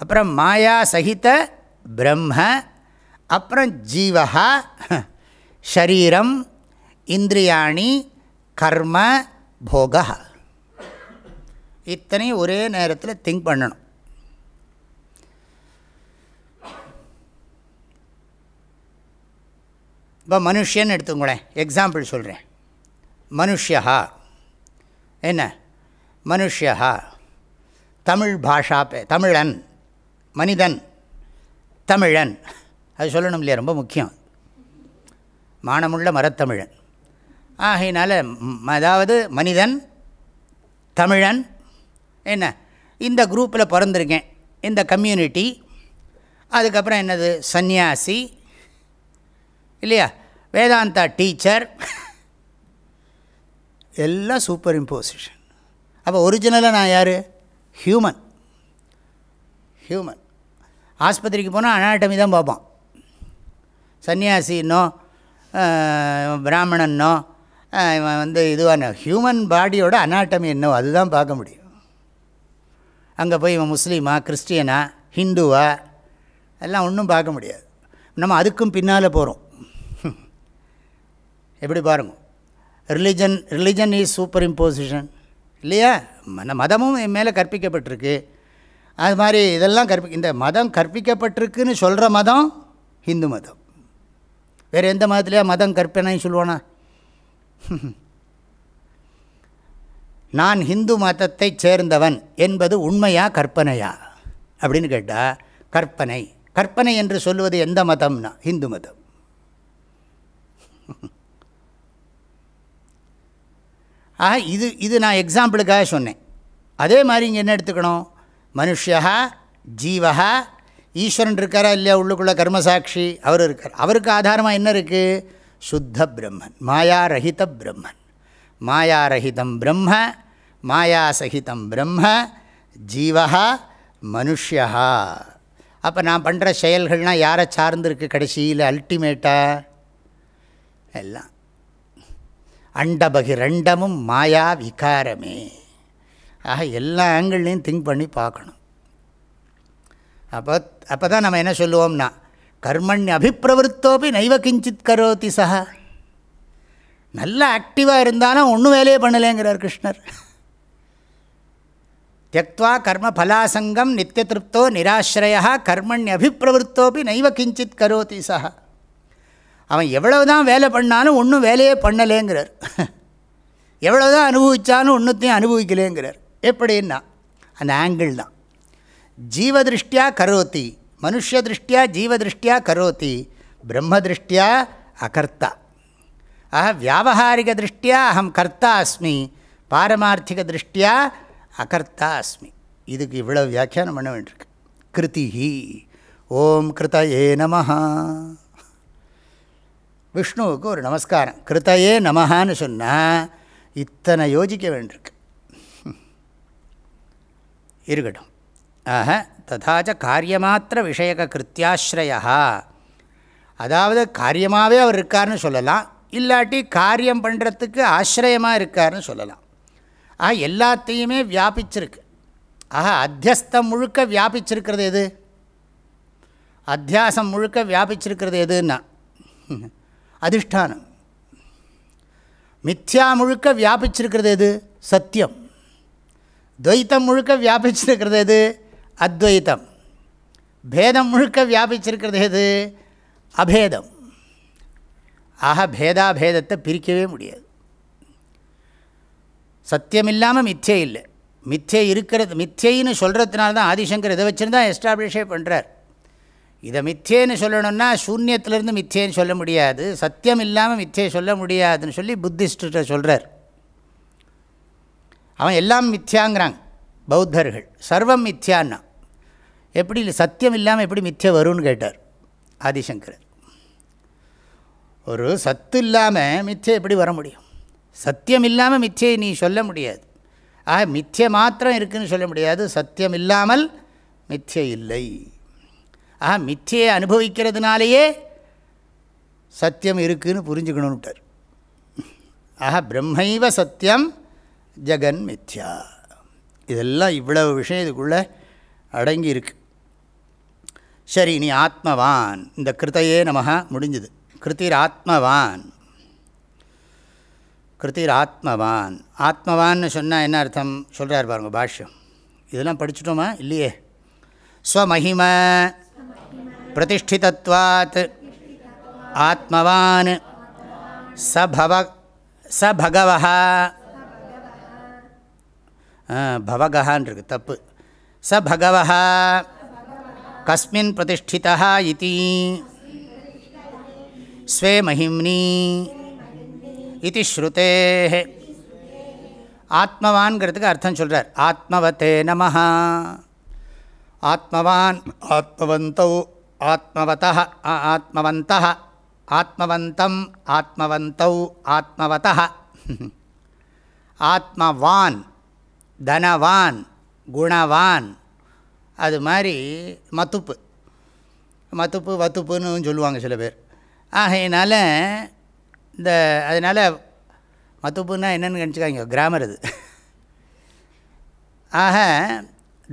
அப்புறம் மாயா சகித பிரம்ம அப்புறம் ஜீவகா ஷரீரம் இந்திரியாணி கர்ம போக இத்தனையும் ஒரே நேரத்தில் திங்க் பண்ணணும். இப்போ மனுஷன் எடுத்துங்களேன் எக்ஸாம்பிள் சொல்கிறேன் மனுஷியா என்ன? மனுஷியா தமிழ் பாஷா தமிழன் மனிதன் தமிழன். அது சொல்லணும் இல்லையா? ரொம்ப முக்கியம். மானமுள்ள மரத்தமிழன். ஆகையினால் அதாவது மனிதன் தமிழன் என்ன? இந்த குரூப்பில் பிறந்திருக்கேன். இந்த கம்யூனிட்டி அதுக்கப்புறம் என்னது? சந்நியாசி இல்லையா? வேதாந்தா டீச்சர் எல்லாம் சூப்பர் இம்போசிஷன் அப்போ ஒரிஜினலாக நான் யார்? ஹியூமன் ஹியூமன் ஆஸ்பத்திரிக்கு போனால் அனாட்டமி தான் பார்ப்பான். சன்னியாசின்னோ பிராமணன்னோ இவன் வந்து இதுவான ஹியூமன் பாடியோட அனாட்டமி என்னவோ அதுதான் பார்க்க முடியும். அங்கே போய் இவன் முஸ்லீமா கிறிஸ்டியனா ஹிந்துவா எல்லாம் ஒன்றும் பார்க்க முடியாது. நம்ம அதுக்கும் பின்னால் போகிறோம் எப்படி பாருங்கள் religion religion is superimposition இல்லையா மதமும் என் மேலே கற்பிக்கப்பட்டிருக்கு. அது மாதிரி இதெல்லாம் கற்பி இந்த மதம் கற்பிக்கப்பட்டிருக்குன்னு சொல்கிற மதம் ஹிந்து மதம். வேறு எந்த மதத்துலையா மதம் கற்பனை சொல்லுவானா? *laughs* நான் ஹிந்து மதத்தை சேர்ந்தவன் என்பது உண்மையா கற்பனையா? அப்படின்னு கேட்டால் கற்பனை. கற்பனை என்று சொல்லுவது எந்த மதம்னா? ஹிந்து மதம். *laughs* ஆக இது இது நான் எக்ஸாம்பிளுக்காக சொன்னேன். அதே மாதிரி இங்கே என்ன எடுத்துக்கணும்? மனுஷா ஜீவா ஈஸ்வரன் இருக்காரா இல்லையா உள்ளுக்குள்ளே கர்மசாட்சி? அவர் இருக்கார். அவருக்கு ஆதாரமாக என்ன இருக்குது சுத்த பிரம்மன் மாயாரஹித பிரம்மன். மாயாரஹிதம் பிரம்ம மாயாசகிதம் பிரம்ம ஜீவா மனுஷா அப்போ நான் பண்ணுற செயல்கள்னால் யாரை சார்ந்திருக்கு கடைசியில்? அல்டிமேட்டாக எல்லாம். அண்டபகிரண்டமும் மாயா விகாரமே. ஆக எல்லா ஆங்கிள்லையும் திங்க் பண்ணி பார்க்கணும். அப்போ அப்போ தான் நம்ம என்ன சொல்லுவோம்னா கர்மண் அபிப்பிரவருத்தோப்பி நைவ கிஞ்சித் கரோதி சஹா. நல்ல ஆக்டிவாக இருந்தாலும் ஒன்றும் வேலையே பண்ணலேங்கிறார் கிருஷ்ணர். தியக்வா கர்ம பலாசங்கம் நித்திய திருப்தோ நிராசிரயா கர்மண் அபிப்பிரவருத்தோப்பி நைவ கிஞ்சித் கரோதி சஹா. அவன் எவ்வளவு தான் வேலை பண்ணாலும் ஒன்றும் வேலையே பண்ணலேங்கிறார். *laughs* எவ்வளோ தான் அனுபவித்தாலும் ஒன்றுத்தையும் அனுபவிக்கலேங்கிறார். எப்படின்னா அந்த ஆங்கிள் தான். ஜீவதிருஷ்டியா கரோத்தி மனுஷ திருஷ்டியா ஜீவதிருஷ்டியா கரோத்தி பிரம்ம திருஷ்டியா அகர்த்தா. ஆக வியாபகாரிக திருஷ்டியா அகம் கர்த்தா அஸ்மி பாரமார்த்திக திருஷ்டியா அகர்த்தா அஸ்மி. இதுக்கு இவ்வளோ வியாக்கியானம் பண்ண வேண்டியிருக்கு. கிருதிஹி ஓம் கிருதயே நமஹா. விஷ்ணுவுக்கு ஒரு நமஸ்காரம். கிருத்தையே நமஹான்னு சொன்னால் இத்தனை யோசிக்க வேண்டியிருக்கு. இருக்கட்டும். ஆக ததாச்ச காரியமாத்திர விஷயக கிருத்தியாஸ்ரயா அதாவது காரியமாகவே அவர் இருக்கார்னு சொல்லலாம். இல்லாட்டி காரியம் பண்ணுறதுக்கு ஆசிரியமாக இருக்கார்னு சொல்லலாம். ஆக எல்லாத்தையுமே வியாபிச்சிருக்கு. ஆக அத்தியஸ்தம் முழுக்க வியாபிச்சிருக்கிறது எது? அத்தியாசம் முழுக்க வியாபிச்சிருக்கிறது எதுன்னா? அதிஷ்டானம். மித்யா முழுக்க வியாபிச்சிருக்கிறது எது? சத்தியம். துவைத்தம் முழுக்க வியாபிச்சிருக்கிறது எது? அத்வைத்தம். பேதம் முழுக்க வியாபிச்சிருக்கிறது எது? அபேதம். ஆக பேதாபேதத்தை பிரிக்கவே முடியாது. சத்தியம் இல்லாமல் மித்தியை இல்லை. மித்தியை இருக்கிறது மித்தியைன்னு சொல்கிறதுனால தான் ஆதிசங்கர் இதை வச்சுருந்தா எஸ்டாப்ளிஷே பண்ணுறார் இதை மித்தியேன்னு சொல்லணும்னா சூன்யத்திலேருந்து மித்தியேன்னு சொல்ல முடியாது. சத்தியம் இல்லாமல் மித்தியை சொல்ல முடியாதுன்னு சொல்லி புத்திஸ்ட்ட சொல்கிறார் அவன் எல்லாம் மித்யாங்கிறாங்க பௌத்தர்கள். சர்வம் மித்யான்னா எப்படி சத்தியம் இல்லாமல் எப்படி மித்திய வரும்னு கேட்டார் ஆதிசங்கர் ஒரு சத்து இல்லாமல் மித்தியை எப்படி வர முடியும்? சத்தியம் இல்லாமல் மித்தியை நீ சொல்ல முடியாது. ஆக மித்திய மாத்திரம் இருக்குதுன்னு சொல்ல முடியாது. சத்தியம் இல்லாமல் மித்திய இல்லை. ஆஹா மித்தியை அனுபவிக்கிறதுனாலேயே சத்தியம் இருக்குதுன்னு புரிஞ்சுக்கணுன்ட்டார் ஆஹா பிரம்மைவ சத்தியம் ஜெகன் மித்யா. இதெல்லாம் இவ்வளவு விஷயம் இதுக்குள்ளே அடங்கி இருக்கு சரி நீ ஆத்மவான். இந்த கிருத்தையே நமக முடிஞ்சுது. கிருத்திர் ஆத்மவான் கிருத்திர் ஆத்மவான் ஆத்மவான்னு சொன்னால் என்ன அர்த்தம்? சொல்கிறார் பாருங்க பாஷ்யம். இதெல்லாம் படிச்சுட்டோமா? இல்லையே. ஸ்வமஹிம பிரதிஷ்டிதத்வாத் ஆத்மவான் சபவ சபகவா பவகான் இருக்கு தப்பு ச பகவா கஸ்மின் பிரதிஷ்டிதா இதி ஸ்வே மஹிம்னி இது ஸ்ருதே ஆத்மவான்கிறதுக்கு அர்த்தம் சொல்கிறார் ஆத்மவத்தே நம ஆத்மவான் ஆத்மவந்தௌ ஆத்மவத ஆத்மவந்த ஆத்மவந்தம் ஆத்மவந்தௌ ஆத்மவத ஆத்மவான் தனவான் குணவான் அது மாதிரி மத்துப்பு. மத்துப்பு வத்துப்புன்னு சொல்லுவாங்க சில பேர். ஆகையினால இந்த அதனால் மத்துப்புன்னா என்னென்னு நினச்சிக்காங்க கிராமர் அது. ஆக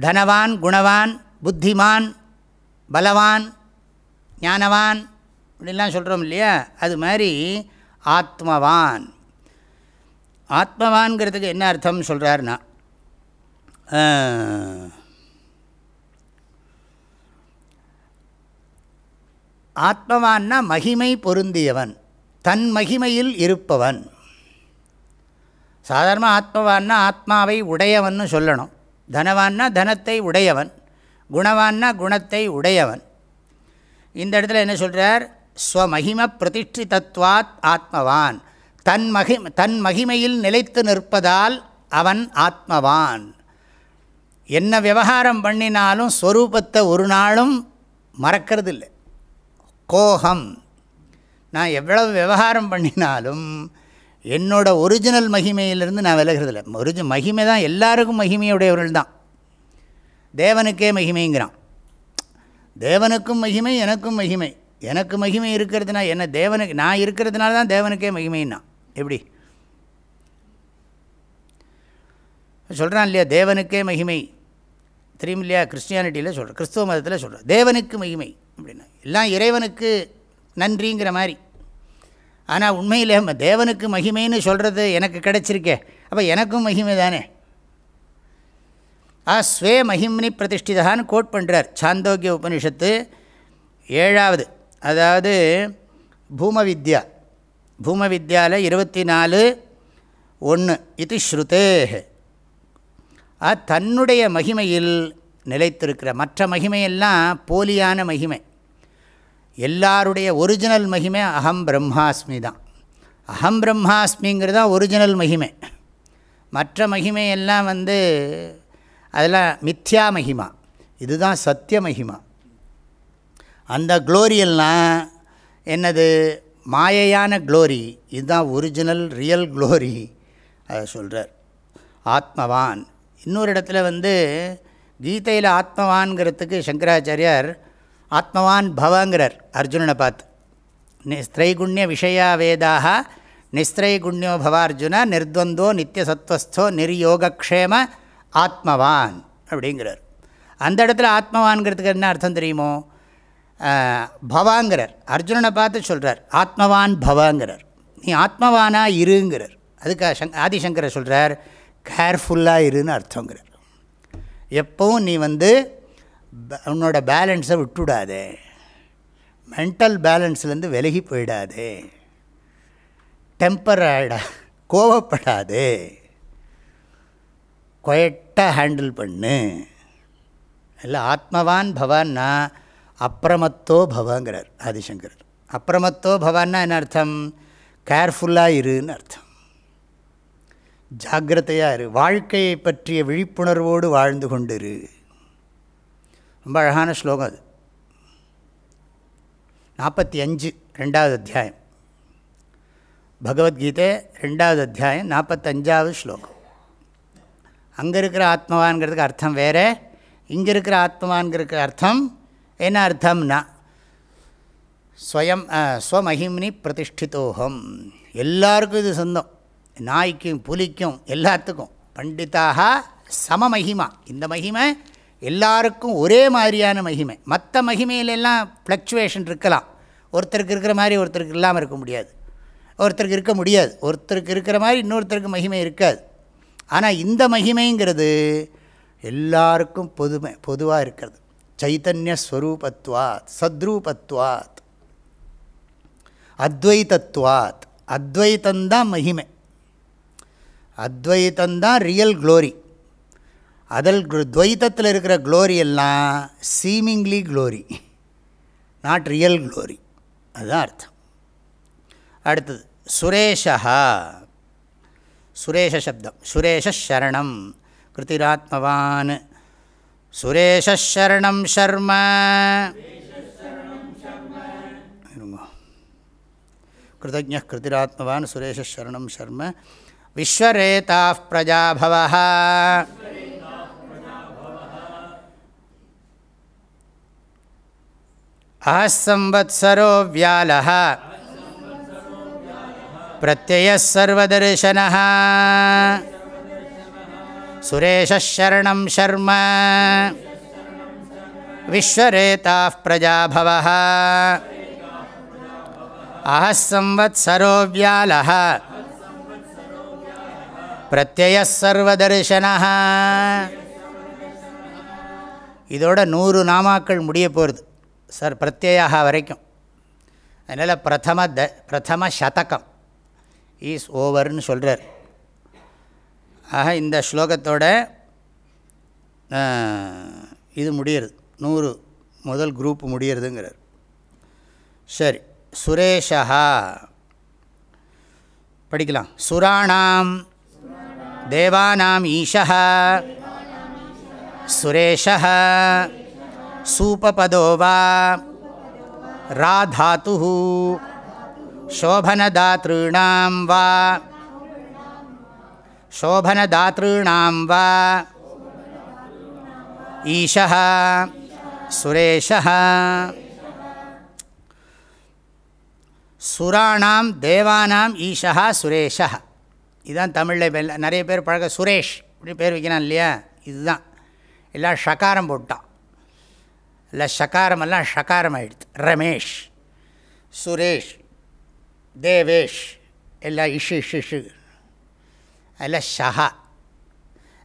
தனவான் குணவான் புத்திமான் பலவான் ஞானவான் இப்படிலாம் சொல்கிறோம் இல்லையா? அது மாதிரி ஆத்மவான். ஆத்மவான்கிறதுக்கு என்ன அர்த்தம் சொல்கிறாருன்னா ஆத்மவான்னா மகிமை பொருந்தியவன் தன் மகிமையில் இருப்பவன். சாதாரணமாக ஆத்மவான்னா ஆத்மாவை உடையவன் சொல்லணும். தனவான்னா தனத்தை உடையவன் குணவான்னா குணத்தை உடையவன். இந்த இடத்துல என்ன சொல்கிறார் ஸ்வமகிம பிரதிஷ்டிதத்வாத் ஆத்மவான். தன் மகி தன் மகிமையில் நிலைத்து நிற்பதால் அவன் ஆத்மவான். என்ன விவகாரம் பண்ணினாலும் ஸ்வரூபத்தை ஒரு நாளும் மறக்கிறது இல்லை கோகம். நான் எவ்வளவு விவகாரம் பண்ணினாலும் என்னோட ஒரிஜினல் மகிமையிலிருந்து நான் விலகிறதில்ல. ஒரிஜி மகிமை தான் எல்லாருக்கும் மகிமையுடையவர்கள் தான். தேவனுக்கே மகிமைங்கிறான். தேவனுக்கும் மகிமை எனக்கும் மகிமை. எனக்கு மகிமை இருக்கிறதுனா என்ன? தேவனுக்கு நான் இருக்கிறதுனால தான் தேவனுக்கே மகிமைன்னா. எப்படி? சொல்கிறான் இல்லையா? தேவனுக்கே மகிமை. தெரியும் இல்லையா? கிறிஸ்டியானிட்டியில் சொல்கிறேன் கிறிஸ்துவ மதத்தில் சொல்கிறேன் தேவனுக்கு மகிமை அப்படின்னா. எல்லாம் இறைவனுக்கு நன்றிங்கிற மாதிரி. ஆனால் உண்மையில் தேவனுக்கு மகிமைன்னு சொல்கிறது எனக்கு கிடச்சிருக்கே. அப்போ எனக்கும் மகிமை தானே? ஆ ஸ்வே மகிம்னி பிரதிஷ்டிதான்னு கோட் பண்ணுறார் சாந்தோக்கிய உபனிஷத்து ஏழாவது. அதாவது பூம வித்யா பூம வித்யாவில் இருபத்தி நாலு ஒன்று இது ஸ்ருதே தன்னுடைய மகிமையில் நிலைத்திருக்கிற மற்ற மகிமையெல்லாம் போலியான மகிமை. எல்லாருடைய ஒரிஜினல் மகிமை அகம் பிரம்மாஸ்மி தான். அகம் பிரம்மாஸ்மிங்கிறது தான் ஒரிஜினல் மகிமை. மற்ற மகிமையெல்லாம் வந்து அதெல்லாம் மித்யா மகிமா. இதுதான் சத்திய மகிமா. அந்த க்ளோரியெல்லாம் என்னது? மாயையான க்ளோரி. இதுதான் ஒரிஜினல் ரியல் க்ளோரி. அதை சொல்கிறார் ஆத்மவான். இன்னொரு இடத்துல வந்து கீதையில் ஆத்மவான்கிறதுக்கு சங்கராச்சாரியார் ஆத்மவான் பவங்கிறார் அர்ஜுனனை பார்த்து. நிஸ்திரைகுண்ய விஷயா வேதாக நிஸ்திரைகுண்யோ பவ அர்ஜுன நிர்த்வந்தோ நித்தியசத்வஸ்தோ நிர்யோகக்ஷேம ஆத்மவான் அப்படிங்கிறார். அந்த இடத்துல ஆத்மவான்கிறதுக்கு என்ன அர்த்தம் தெரியுமோ? பவாங்கிறார். அர்ஜுனனை பார்த்து சொல்கிறார் ஆத்மவான் பவாங்கிறார். நீ ஆத்மவானாக இருங்கிறார். அதுக்காக சங் ஆதிசங்கரை சொல்கிறார் கேர்ஃபுல்லாக இருன்னு அர்த்தங்கிறார். எப்பவும் நீ வந்து உன்னோட பேலன்ஸை விட்டுவிடாதே மென்டல் பேலன்ஸ்லேருந்து விலகி போயிடாதே. டெம்பர் ஆகிடா கோவப்படாதே. கொயட்டாக ஹேண்டில் பண்ணு. இல்லை ஆத்மவான் பவான்னா அப்புறமத்தோ பவங்கிறார் ஆதிசங்கரர் அப்புறமத்தோ பவான்னா என்ன அர்த்தம்? கேர்ஃபுல்லாக இருன்னு அர்த்தம். ஜாக்கிரதையாக இரு. வாழ்க்கையை பற்றிய விழிப்புணர்வோடு வாழ்ந்து கொண்டிரு. ரொம்ப அழகான ஸ்லோகம் அது. நாற்பத்தி அஞ்சு ரெண்டாவது அத்தியாயம். பகவத்கீதை ரெண்டாவது அத்தியாயம் நாற்பத்தஞ்சாவது ஸ்லோகம். அங்கே இருக்கிற ஆத்மவான்கிறதுக்கு அர்த்தம் வேறு. இங்கே இருக்கிற ஆத்மவான்கிறதுக்கு அர்த்தம் என்ன அர்த்தம்னா ஸ்வயம் ஸ்வமஹிம்னி பிரதிஷ்டிதோகம் எல்லாருக்கும் இது சொந்தம். நாய்க்கும் புலிக்கும் எல்லாத்துக்கும். பண்டிதாக சம மகிமா இந்த மகிமை எல்லாருக்கும் ஒரே மாதிரியான மகிமை. மற்ற மகிமையிலெல்லாம் ஃப்ளக்சுவேஷன் இருக்கலாம். ஒருத்தருக்கு இருக்கிற மாதிரி ஒருத்தருக்கு இல்லாமல் இருக்க முடியாது. ஒருத்தருக்கு இருக்க முடியாது. ஒருத்தருக்கு இருக்கிற மாதிரி இன்னொருத்தருக்கு மகிமை இருக்காது. ஆனால் இந்த மகிமைங்கிறது எல்லாருக்கும் பொதுமை பொதுவாக இருக்கிறது. சைத்தன்ய ஸ்வரூபத்வாத் சத்ரூபத்வாத் அத்வைதத்வாத் அத்வைத்தந்தான் மகிமை. அத்வைத்தந்தான் ரியல் க்ளோரி அதில் துவைத்தத்தில் இருக்கிற க்ளோரி எல்லாம் seemingly glory not real glory அதுதான் அர்த்தம். அடுத்தது சுரேஷா சுரேஷ சப்தம் சுரேஷரணம் கிருத்திராத்மவான் சுரேஷரணம் ஷர்ம கிருதஜ கிருத்திராத்மவான் சுரேஷரணம் ஷர்ம விஸ்வரேதா பிரஜாபவ அஹசம்வத்சரோ வியால பிரத்யய சர்வதர்சன சுரேஷரணம் ஷர்ம விஸ்வரேதா பிரஜாபவ அஹசம்வத்சரோ வியால பிரத்யய சர்வதர்சன இதோட நூறு நாமாக்கள் முடிய போகிறது சார் பிரத்யாக வரைக்கும். அதனால் பிரதம த பிரதம சதகம். ஈஸ் ஓவர்னு சொல்கிறார் ஆக இந்த ஸ்லோகத்தோட இது முடியறது. நூறு முதல் குரூப் முடியறதுங்கிறார். சரி சுரேஷா படிக்கலாம். சுராணாம். தேவானாம் ஈஷா சுரேஷா சூபபதோ வா. ராதாத்து शोभनदातॄणां वा शोभनदातॄणां वा ईशः सुरेशः சுராணாம் தேவானாம் ஈஷா சுரேஷா இதுதான் தமிழில் நிறைய பேர் பழக சுரேஷ் இப்படி பேர் வைக்கிறான் இல்லையா இதுதான் எல்லாம் ஷகாரம் போட்டான் இல்லை ஷகாரமெல்லாம் ஷகாரம் ஆகிடுது ரமேஷ் சுரேஷ் தேவேஷ் எல்லாம் இஷு இஷு அதில் ஷஹா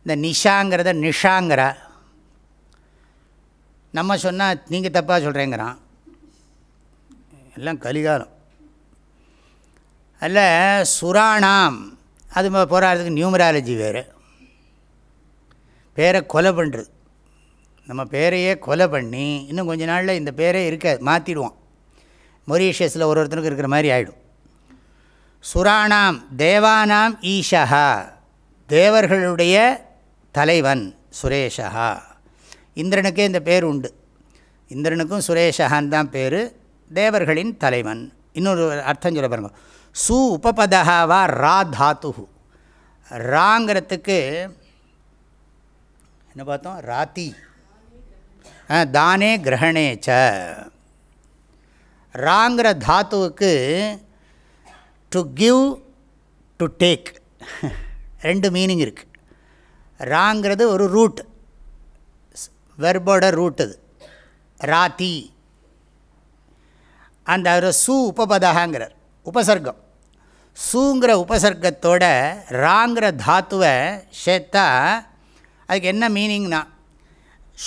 இந்த நிஷாங்கிறத நிஷாங்கிற நம்ம சொன்னால் நீங்கள் தப்பாக சொல்கிறேங்கிறான் எல்லாம் கலிகாலம். அதில் சுராணாம் அது போராடுறதுக்கு நியூமராலஜி வேறு. பேரை கொலை பண்ணுறது நம்ம பேரையே கொலை பண்ணி இன்னும் கொஞ்ச நாளில் இந்த பேரே இருக்காது மாற்றிடுவோம் மொரீஷியஸில் ஒரு ஒருத்தனுக்கு இருக்கிற மாதிரி ஆகிடும் சுராணாம் தேவானாம் ஈஷா தேவர்களுடைய தலைவன் சுரேஷா இந்திரனுக்கே இந்த பேர் உண்டு. இந்திரனுக்கும் சுரேஷகான் தான் பேர். தேவர்களின் தலைவன். இன்னொரு அர்த்தம் சொல்ல பாருங்க. சு உபபதகாவா ரா தாத்து ராங்கிறதுக்கு என்ன பார்த்தோம்? ராத்தி. தானே கிரகணேச்ச. ச ராங்கிற தாத்துவுக்கு டு கிவ் டு டேக் ரெண்டு மீனிங் இருக்குது ராங்கிறது ஒரு ரூட் வெர்போட ரூட் அது. ராத்தி. அந்த அவர் சு உபபதகாங்கிறார். உபசர்க்கம். சூங்கிற உபசர்க்கத்தோட ராங்கிற தாத்துவை சேர்த்தா அதுக்கு என்ன மீனிங்னா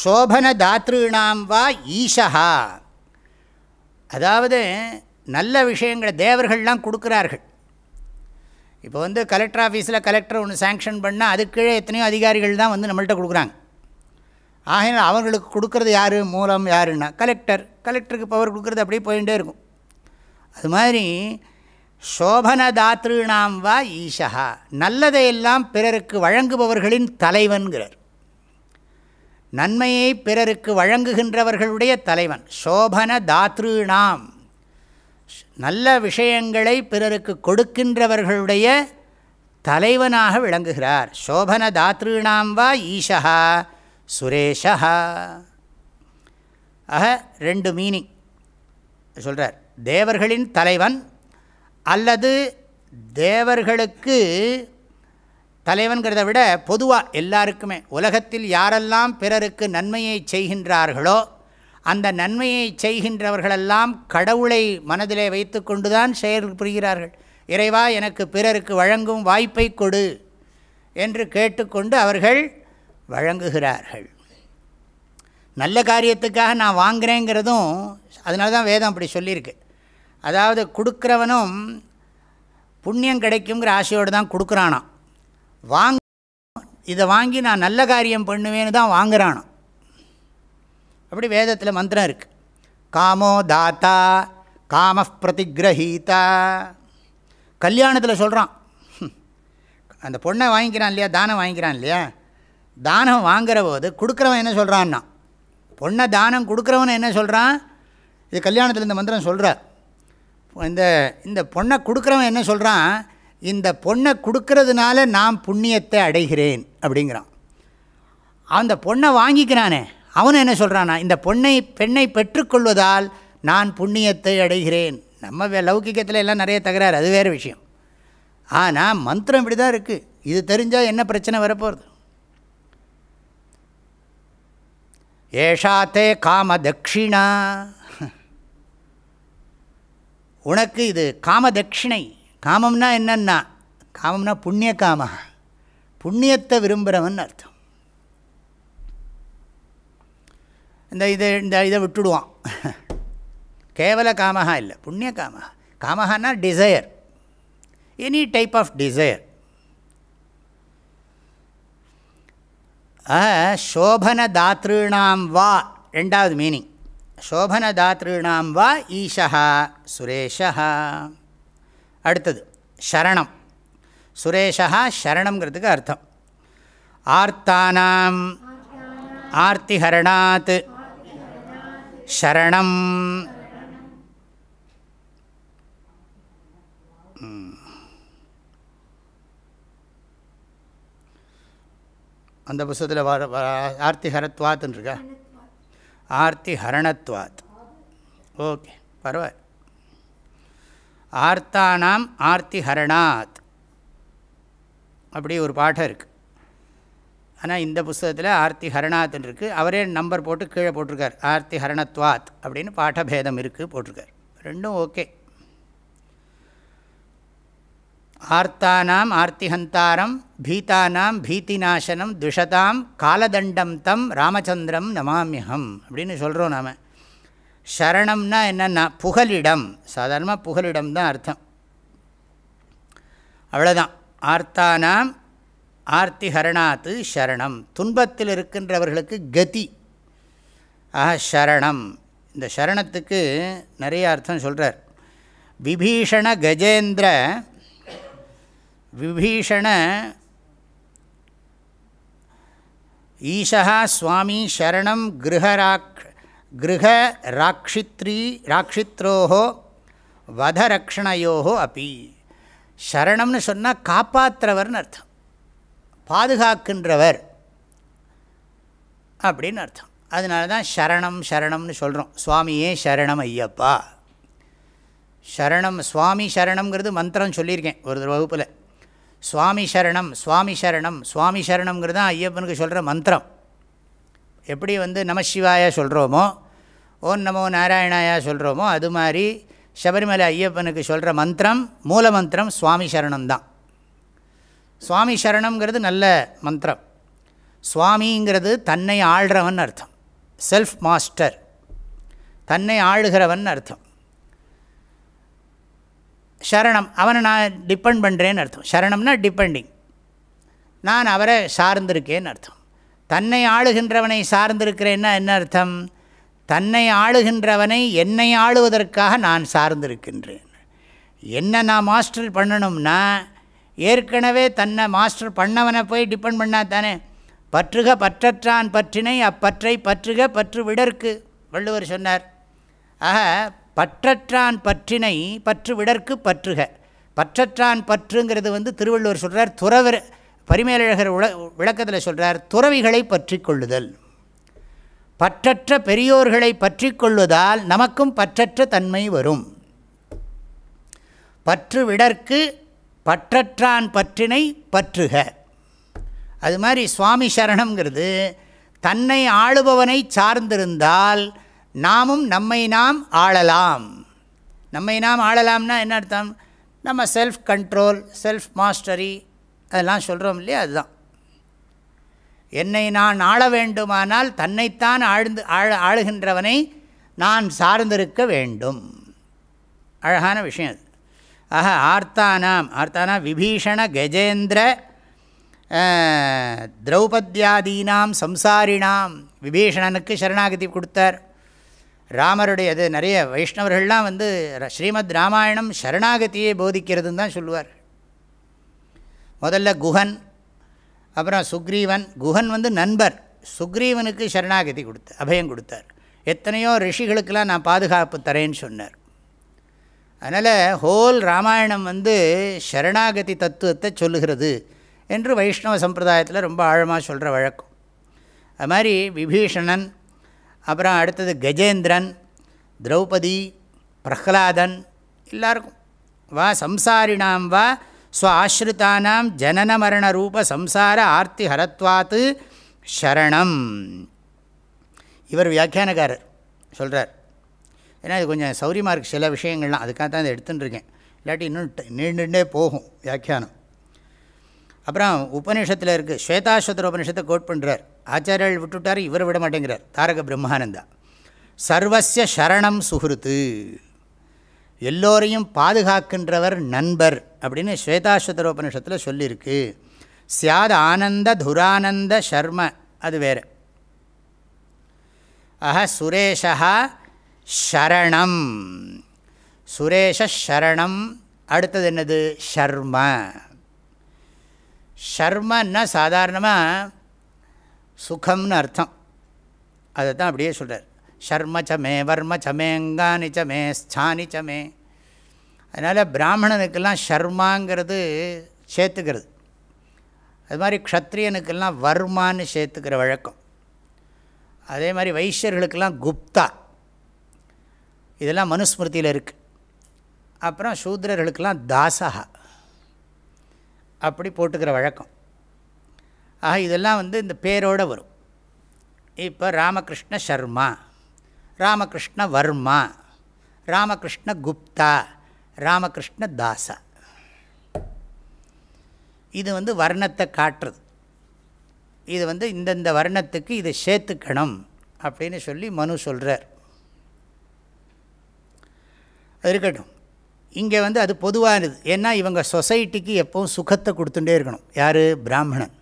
சோபன தாத்ருணாம் வா ஈஷா அதாவது நல்ல விஷயங்களை தேவர்கள்லாம் கொடுக்குறார்கள். இப்போ வந்து கலெக்டர் ஆஃபீஸில் கலெக்டர் ஒன்று சேங்ஷன் பண்ணால் அதுக்கீழே எத்தனையோ அதிகாரிகள் தான் வந்து நம்மள்கிட்ட கொடுக்குறாங்க. ஆகையினால் அவர்களுக்கு கொடுக்குறது யார்? மூலம் யாருன்னா கலெக்டர் கலெக்டருக்கு பவர் கொடுக்குறது அப்படியே போயிட்டே இருக்கும். அது மாதிரி சோபன தாத்ருணாம் வா ஈஷா நல்லதையெல்லாம் பிறருக்கு வழங்குபவர்களின் தலைவன்கிறார். நன்மையை பிறருக்கு வழங்குகின்றவர்களுடைய தலைவன் சோபன தாத்ருணாம் நல்ல விஷயங்களை பிறருக்கு கொடுக்கின்றவர்களுடைய தலைவனாக விளங்குகிறார். சோபன தாத்ருணாம் வா ஈஷா சுரேஷா ஆக ரெண்டு மீனிங் சொல்கிறார் தேவர்களின் தலைவன் அல்லது தேவர்களுக்கு தலைவன்கிறத விட பொதுவாக எல்லாருக்குமே உலகத்தில் யாரெல்லாம் பிறருக்கு நன்மையை செய்கின்றார்களோ அந்த நன்மையை செய்கின்றவர்களெல்லாம் கடவுளை மனதிலே வைத்து கொண்டு தான் செயல் புரிகிறார்கள். இறைவா எனக்கு பிறருக்கு வழங்கும் வாய்ப்பை கொடு என்று கேட்டுக்கொண்டு அவர்கள் வழங்குகிறார்கள். நல்ல காரியத்துக்காக நான் வாங்குகிறேங்கிறதும் அதனால தான் வேதம் அப்படி சொல்லியிருக்கு. அதாவது கொடுக்குறவனும் புண்ணியம் கிடைக்குங்கிற ஆசையோடு தான் கொடுக்குறானான் வாங்க இதை வாங்கி நான் நல்ல காரியம் பண்ணுவேன்னு தான் வாங்குறானோ அப்படி வேதத்தில் மந்திரம் இருக்குது காமோ தாத்தா காம பிரதிகிரகீதா கல்யாணத்தில் சொல்கிறான் அந்த பொண்ணை வாங்கிக்கிறான் இல்லையா தானம் வாங்கிக்கிறான் இல்லையா? தானம் வாங்குற போது கொடுக்குறவன் என்ன சொல்கிறான்னா பொண்ணை தானம் கொடுக்குறவன் என்ன சொல்கிறான் இது கல்யாணத்தில் இந்த மந்திரம் சொல்கிறார் இந்த இந்த பொண்ணை கொடுக்குறவன் என்ன சொல்கிறான் இந்த பொண்ணை கொடுக்கறதுனால நான் புண்ணியத்தை அடைகிறேன் அப்படிங்கிறான். அந்த பொண்ணை வாங்கிக்கிறானே அவனு என்ன சொல்கிறானா இந்த பொண்ணை பெண்ணை பெற்றுக்கொள்வதால் நான் புண்ணியத்தை அடைகிறேன். நம்ம லௌகிக்கத்தில் எல்லாம் நிறைய தகராறு அது வேறு விஷயம். ஆனால் மந்திரம் இப்படி தான் இருக்குது இது தெரிஞ்சால் என்ன பிரச்சனை வரப்போகிறது ஏஷாத்தே காம தட்சிணா உனக்கு இது காம தட்சிணை காமம்னா என்னன்னா காமம்னா புண்ணிய காம. புண்ணியத்தை விரும்புகிறவன் அர்த்தம். இந்த இதை இந்த இதை விட்டுடுவான். கேவல காமஹா இல்லை புண்ணிய காமஹா. காமஹான்னா desire any type of desire சோபன தாத்ருணாம் வா ரெண்டாவது மீனிங் சோபன தாத்ருணாம் வா ஈஷா சுரேஷா அடுத்தது சரணம். சுரேஷா சரணங்கிறதுக்கு அர்த்தம். ஆர்த்தானாம். ஆர்த்திஹரணாத். சரணம். அந்த புஸ்தகத்தில் வர ஆர்த்தி ஹரத்வாத்துன்னு இருக்கா ஆர்த்தி ஹரணத்வாத். ஓகே பரவாயில்ல. ஆர்த்தானாம் ஆர்த்தி ஹரணாத். அப்படி ஒரு பாடம் இருக்குது ஆனால் இந்த புஸ்தகத்தில் ஆர்த்தி ஹரணாத்னு இருக்குது அவரே நம்பர் போட்டு கீழே போட்டிருக்கார். ஆர்த்தி ஹரணத்வாத் அப்படின்னு பாடபேதம் இருக்குது போட்டிருக்கார். ரெண்டும் ஓகே. ஆர்த்தானாம் ஆர்த்திஹந்தாரம் பீதானாம் பீதிநாசனம் துஷதாம் காலதண்டம் தம் ராமச்சந்திரம் நமாமியகம் அப்படின்னு சொல்கிறோம் நாம். சரணம்னா என்னென்னா புகலிடம். சாதாரணமாக புகலிடம் தான் அர்த்தம். அவ்வளோதான் ஆர்த்தானாம் ஆர்த்தி ஹரணாத்து சரணம். துன்பத்தில் இருக்கின்றவர்களுக்கு கதி. ஆஹ சரணம். இந்த சரணத்துக்கு நிறைய அர்த்தம் சொல்கிறார் விபீஷண கஜேந்திர விபீஷண ஈஷா சுவாமி சரணம் கிரகராக் கிரக ராட்சித்ரீ ராட்சித்ரோஹோ வதரக்ஷணையோஹோ அப்பி சரணம்னு சொன்னால் காப்பாற்றுறவர்னு அர்த்தம். பாதுகாக்கின்றவர். அப்படின்னு அர்த்தம். அதனால தான் சரணம் சரணம்னு சொல்கிறோம் சுவாமியே சரணம் ஐயப்பா. சரணம் சுவாமி சரணம்ங்கிறது மந்திரம் சொல்லியிருக்கேன் ஒரு வகுப்பில். சுவாமி சரணம் சுவாமி சரணம் சுவாமி சரணம்ங்கிறது தான் ஐயப்பனுக்கு சொல்கிற மந்திரம். எப்படி வந்து நமசிவாய சொல்கிறோமோ ஓம் நமோ நாராயணாயா சொல்கிறோமோ அது மாதிரி சபரிமலை ஐயப்பனுக்கு சொல்கிற மந்திரம் மூல மந்திரம் சுவாமி சரணம் தான் சுவாமி சரணம்ங்கிறது நல்ல மந்திரம். சுவாமிங்கிறது தன்னை ஆள்றவன் அர்த்தம். செல்ஃப் மாஸ்டர் தன்னை ஆளுகிறவன் அர்த்தம். சரணம் அவனை நான் டிபெண்ட் பண்ணுறேன்னு அர்த்தம். சரணம்னா டிபெண்டிங் நான் அவரை சார்ந்திருக்கேன்னு அர்த்தம். தன்னை ஆளுகின்றவனை சார்ந்திருக்கிறேன்னா என்ன அர்த்தம்? தன்னை ஆளுகின்றவனை என்னை ஆளுவதற்காக நான் சார்ந்திருக்கின்றேன். என்ன நான் மாஸ்டர் பண்ணணும்னா ஏற்கனவே தன்னை மாஸ்டர் பண்ணவனை போய் டிபெண்ட் பண்ணாதானே? பற்றுக பற்றற்றான் பற்றினை அப்பற்றை பற்றுக பற்று விடற்கு வள்ளுவர் சொன்னார். ஆக பற்றற்றான் பற்றினை பற்று விடற்கு பற்றுக. பற்றற்றான் பற்றுங்கிறது வந்து திருவள்ளுவர் சொல்கிறார் துறவர் பரிமேலழகர் உல விளக்கத்தில் சொல்கிறார் துறவிகளை பற்றி கொள்ளுதல் பற்றற்ற பெரியோர்களை பற்றி கொள்வதால் நமக்கும் பற்றற்ற தன்மை வரும். பற்று விடற்கு பற்றற்றான் பற்றினை பற்றுக. அது மாதிரி சுவாமி சரணங்கிறது தன்னை ஆளுபவனை சார்ந்திருந்தால் நாமும் நம்மை நாம் ஆளலாம். நம்மை நாம் ஆளலாம்னா என்ன அர்த்தம்? நம்ம செல்ஃப் கண்ட்ரோல் செல்ஃப் மாஸ்டரி அதெல்லாம் சொல்கிறோம் இல்லையா? அதுதான். என்னை நான் ஆள வேண்டுமானால் தன்னைத்தான் ஆழ்ந்து ஆழ ஆளுகின்றவனை நான் சார்ந்திருக்க வேண்டும். அழகான விஷயம் அது. ஆஹா ஆர்த்தானாம். ஆர்த்தானா விபீஷண கஜேந்திர திரௌபத்யாதீனாம் சம்சாரிணாம் விபீஷணனுக்கு சரணாகதி கொடுத்தார். ராமருடைய அது நிறைய வைஷ்ணவர்கள்லாம் வந்து ஸ்ரீமத் ராமாயணம் சரணாகதியை போதிக்கிறதுன்னு தான் சொல்லுவார். முதல்ல குஹன் அப்புறம் சுக்ரீவன். குஹன் வந்து நண்பர். சுக்ரீவனுக்கு சரணாகதி கொடுத்த அபயம் கொடுத்தார். எத்தனையோ ரிஷிகளுக்கெல்லாம் நான் பாதுகாப்பு தரேன்னு சொன்னார். அதனால் ஹோல் ராமாயணம் வந்து சரணாகதி தத்துவத்தை சொல்லுகிறது என்று வைஷ்ணவ சம்பிரதாயத்தில் ரொம்ப ஆழமாக சொல்கிற வழக்கம். அது மாதிரி விபீஷணன் அப்புறம் அடுத்தது கஜேந்திரன் திரௌபதி பிரஹ்லாதன் எல்லாருக்கும். வா சம்சாரிணாம் வா ஸ்வ ஆஸ்ரிதானாம் ஜனன மரண ரூப சம்சார ஆர்த்தி ஹரத்வாத்து ஷரணம் இவர் வியாக்கியானக்காரர் சொல்கிறார் ஏன்னா இது கொஞ்சம் சௌரியமாக இருக்குது சில விஷயங்கள்லாம். அதுக்காக தான் இதை எடுத்துட்டுருக்கேன் இல்லாட்டி இன்னும் நீண்டுண்டே போகும் வியாக்கியானம். அப்புறம் உபநிஷத்தில் இருக்குது ஸ்வேதாஸ்வதர உபநிஷத்தை கோட் பண்ணுறார் ஆச்சாரியர்கள் விட்டுவிட்டார் இவர் விட மாட்டேங்கிறார். தாரக பிரம்மானந்தா. சர்வசிய சரணம் சுகிருத்து எல்லோரையும் பாதுகாக்கின்றவர் நண்பர் அப்படின்னு ஸ்வேதாஸ்வதர உபநிஷத்தில் சொல்லியிருக்கு சியாத் ஆனந்த துரானந்த ஷர்ம. அது வேறு. ஆஹா சுரேஷா ஷரணம் சுரேஷ ஷரணம் அடுத்தது என்னது? ஷர்ம. ஷர்மன்னா சாதாரணமாக சுகம்னு அர்த்தம். அதை தான் அப்படியே சொல்கிறார் ஷர்ம சமே வர்ம சமேங்கானி சமே ஸ்தானி சமே அதனால் பிராமணனுக்கெல்லாம் ஷர்மாங்கிறது சேர்த்துக்கிறது. அது மாதிரி க்ஷத்ரியனுக்கெல்லாம் வர்மான்னு சேர்த்துக்கிற வழக்கம். அதே மாதிரி வைஷ்யர்களுக்கெல்லாம் குப்தா. இதெல்லாம் மனுஸ்மிருதியில் இருக்குது அப்புறம் சூத்ரர்களுக்கெல்லாம் தாசகா. அப்படி போட்டுக்கிற வழக்கம். ஆக இதெல்லாம் வந்து இந்த பேரோடு வரும். இப்போ ராமகிருஷ்ண சர்மா ராமகிருஷ்ண வர்மா ராமகிருஷ்ண குப்தா ராமகிருஷ்ண தாசா. இது வந்து வர்ணத்தை காட்டுறது. இது வந்து இந்தந்த வர்ணத்துக்கு இதை சேர்த்துக்கணும் அப்படின்னு சொல்லி மனு சொல்கிறார் இருக்கட்டும். இங்கே வந்து அது பொதுவானது. ஏன்னா இவங்க சொசைட்டிக்கு எப்போவும் சுகத்தை கொடுத்துட்டே இருக்கணும். யார்? பிராமணன்.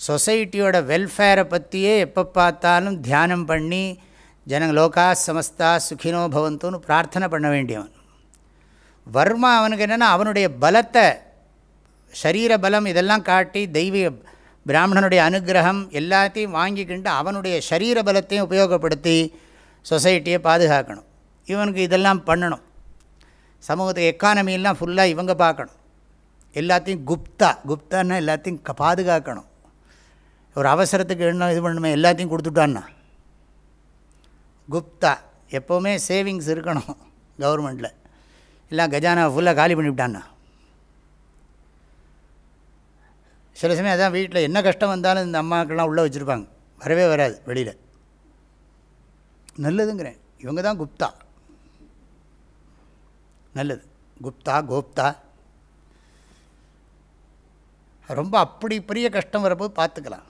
சொசைட்டியோட வெல்ஃபேரை பற்றியே எப்போ பார்த்தாலும் தியானம் பண்ணி ஜனங்க லோகா சமஸ்தா சுகினோ பவந்தோன்னு பிரார்த்தனை பண்ண வேண்டியவன். வர்மா அவனுக்கு என்னென்னா அவனுடைய பலத்தை சரீர பலம் இதெல்லாம் காட்டி தெய்வீக பிராமணனுடைய அனுகிரகம் எல்லாத்தையும் வாங்கிக்கிண்டு அவனுடைய சரீர பலத்தையும் உபயோகப்படுத்தி சொசைட்டியை பாதுகாக்கணும். இவனுக்கு இதெல்லாம் பண்ணணும். சமூகத்தை எக்கானமிலாம் ஃபுல்லாக இவங்க பார்க்கணும். எல்லாத்தையும் குப்தா குப்தான்னா எல்லாத்தையும் க பாதுகாக்கணும். ஒரு அவசரத்துக்கு என்ன இது பண்ணுமே எல்லாத்தையும் கொடுத்துட்டான்னா? குப்தா எப்போவுமே சேவிங்ஸ் இருக்கணும் கவர்மெண்ட்டில் எல்லாம் கஜானா ஃபுல்லாக காலி பண்ணிவிட்டான்னா சில சமயம் அதான் வீட்டில் என்ன கஷ்டம் வந்தாலும் இந்த அம்மாக்கெல்லாம் உள்ளே வச்சுருப்பாங்க. வரவே வராது வெளியில். நல்லதுங்கிறேன். இவங்க தான் குப்தா. நல்லது. குப்தா கோப்தா. ரொம்ப அப்படி பெரிய கஷ்டம் வரப்போது பார்த்துக்கலாம்.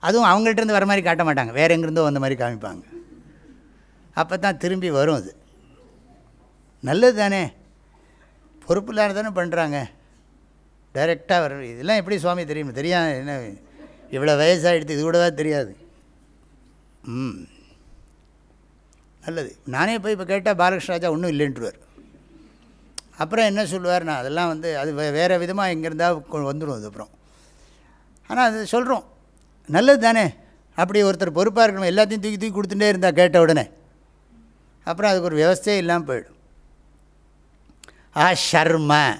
அதுவும் அவங்கள்ட்டேருந்து வர மாதிரி காட்ட மாட்டாங்க. வேறு எங்கேருந்தோ வந்த மாதிரி காமிப்பாங்க. அப்போ தான் திரும்பி வரும் அது. நல்லது தானே. பொறுப்பு இல்லாத தானே பண்ணுறாங்க டைரெக்டாக வர இதெல்லாம் எப்படி சுவாமி தெரியும்? தெரியாது. என்ன இவ்வளோ வயசாகிடுது இது கூடவா தெரியாது. ம். நல்லது. நானே போய் இப்போ கேட்டால் பாலகிருஷ்ணராஜா ஒன்றும் இல்லைன்ட்டுருவார் அப்புறம் என்ன சொல்லுவார் நான் அதெல்லாம் வந்து அது வே வேறு விதமாக எங்கே இருந்தால் வந்துடும் அது அப்புறம். ஆனால் அது சொல்கிறோம் நல்லது தானே? அப்படி ஒருத்தர் பொறுப்பாக இருக்கணும் எல்லாத்தையும் தூக்கி தூக்கி கொடுத்துட்டே இருந்தால் கேட்ட உடனே. அப்புறம் அதுக்கு ஒரு வியவஸ்தையே இல்லாமல் போயிடும். ஆ ஷர்ம.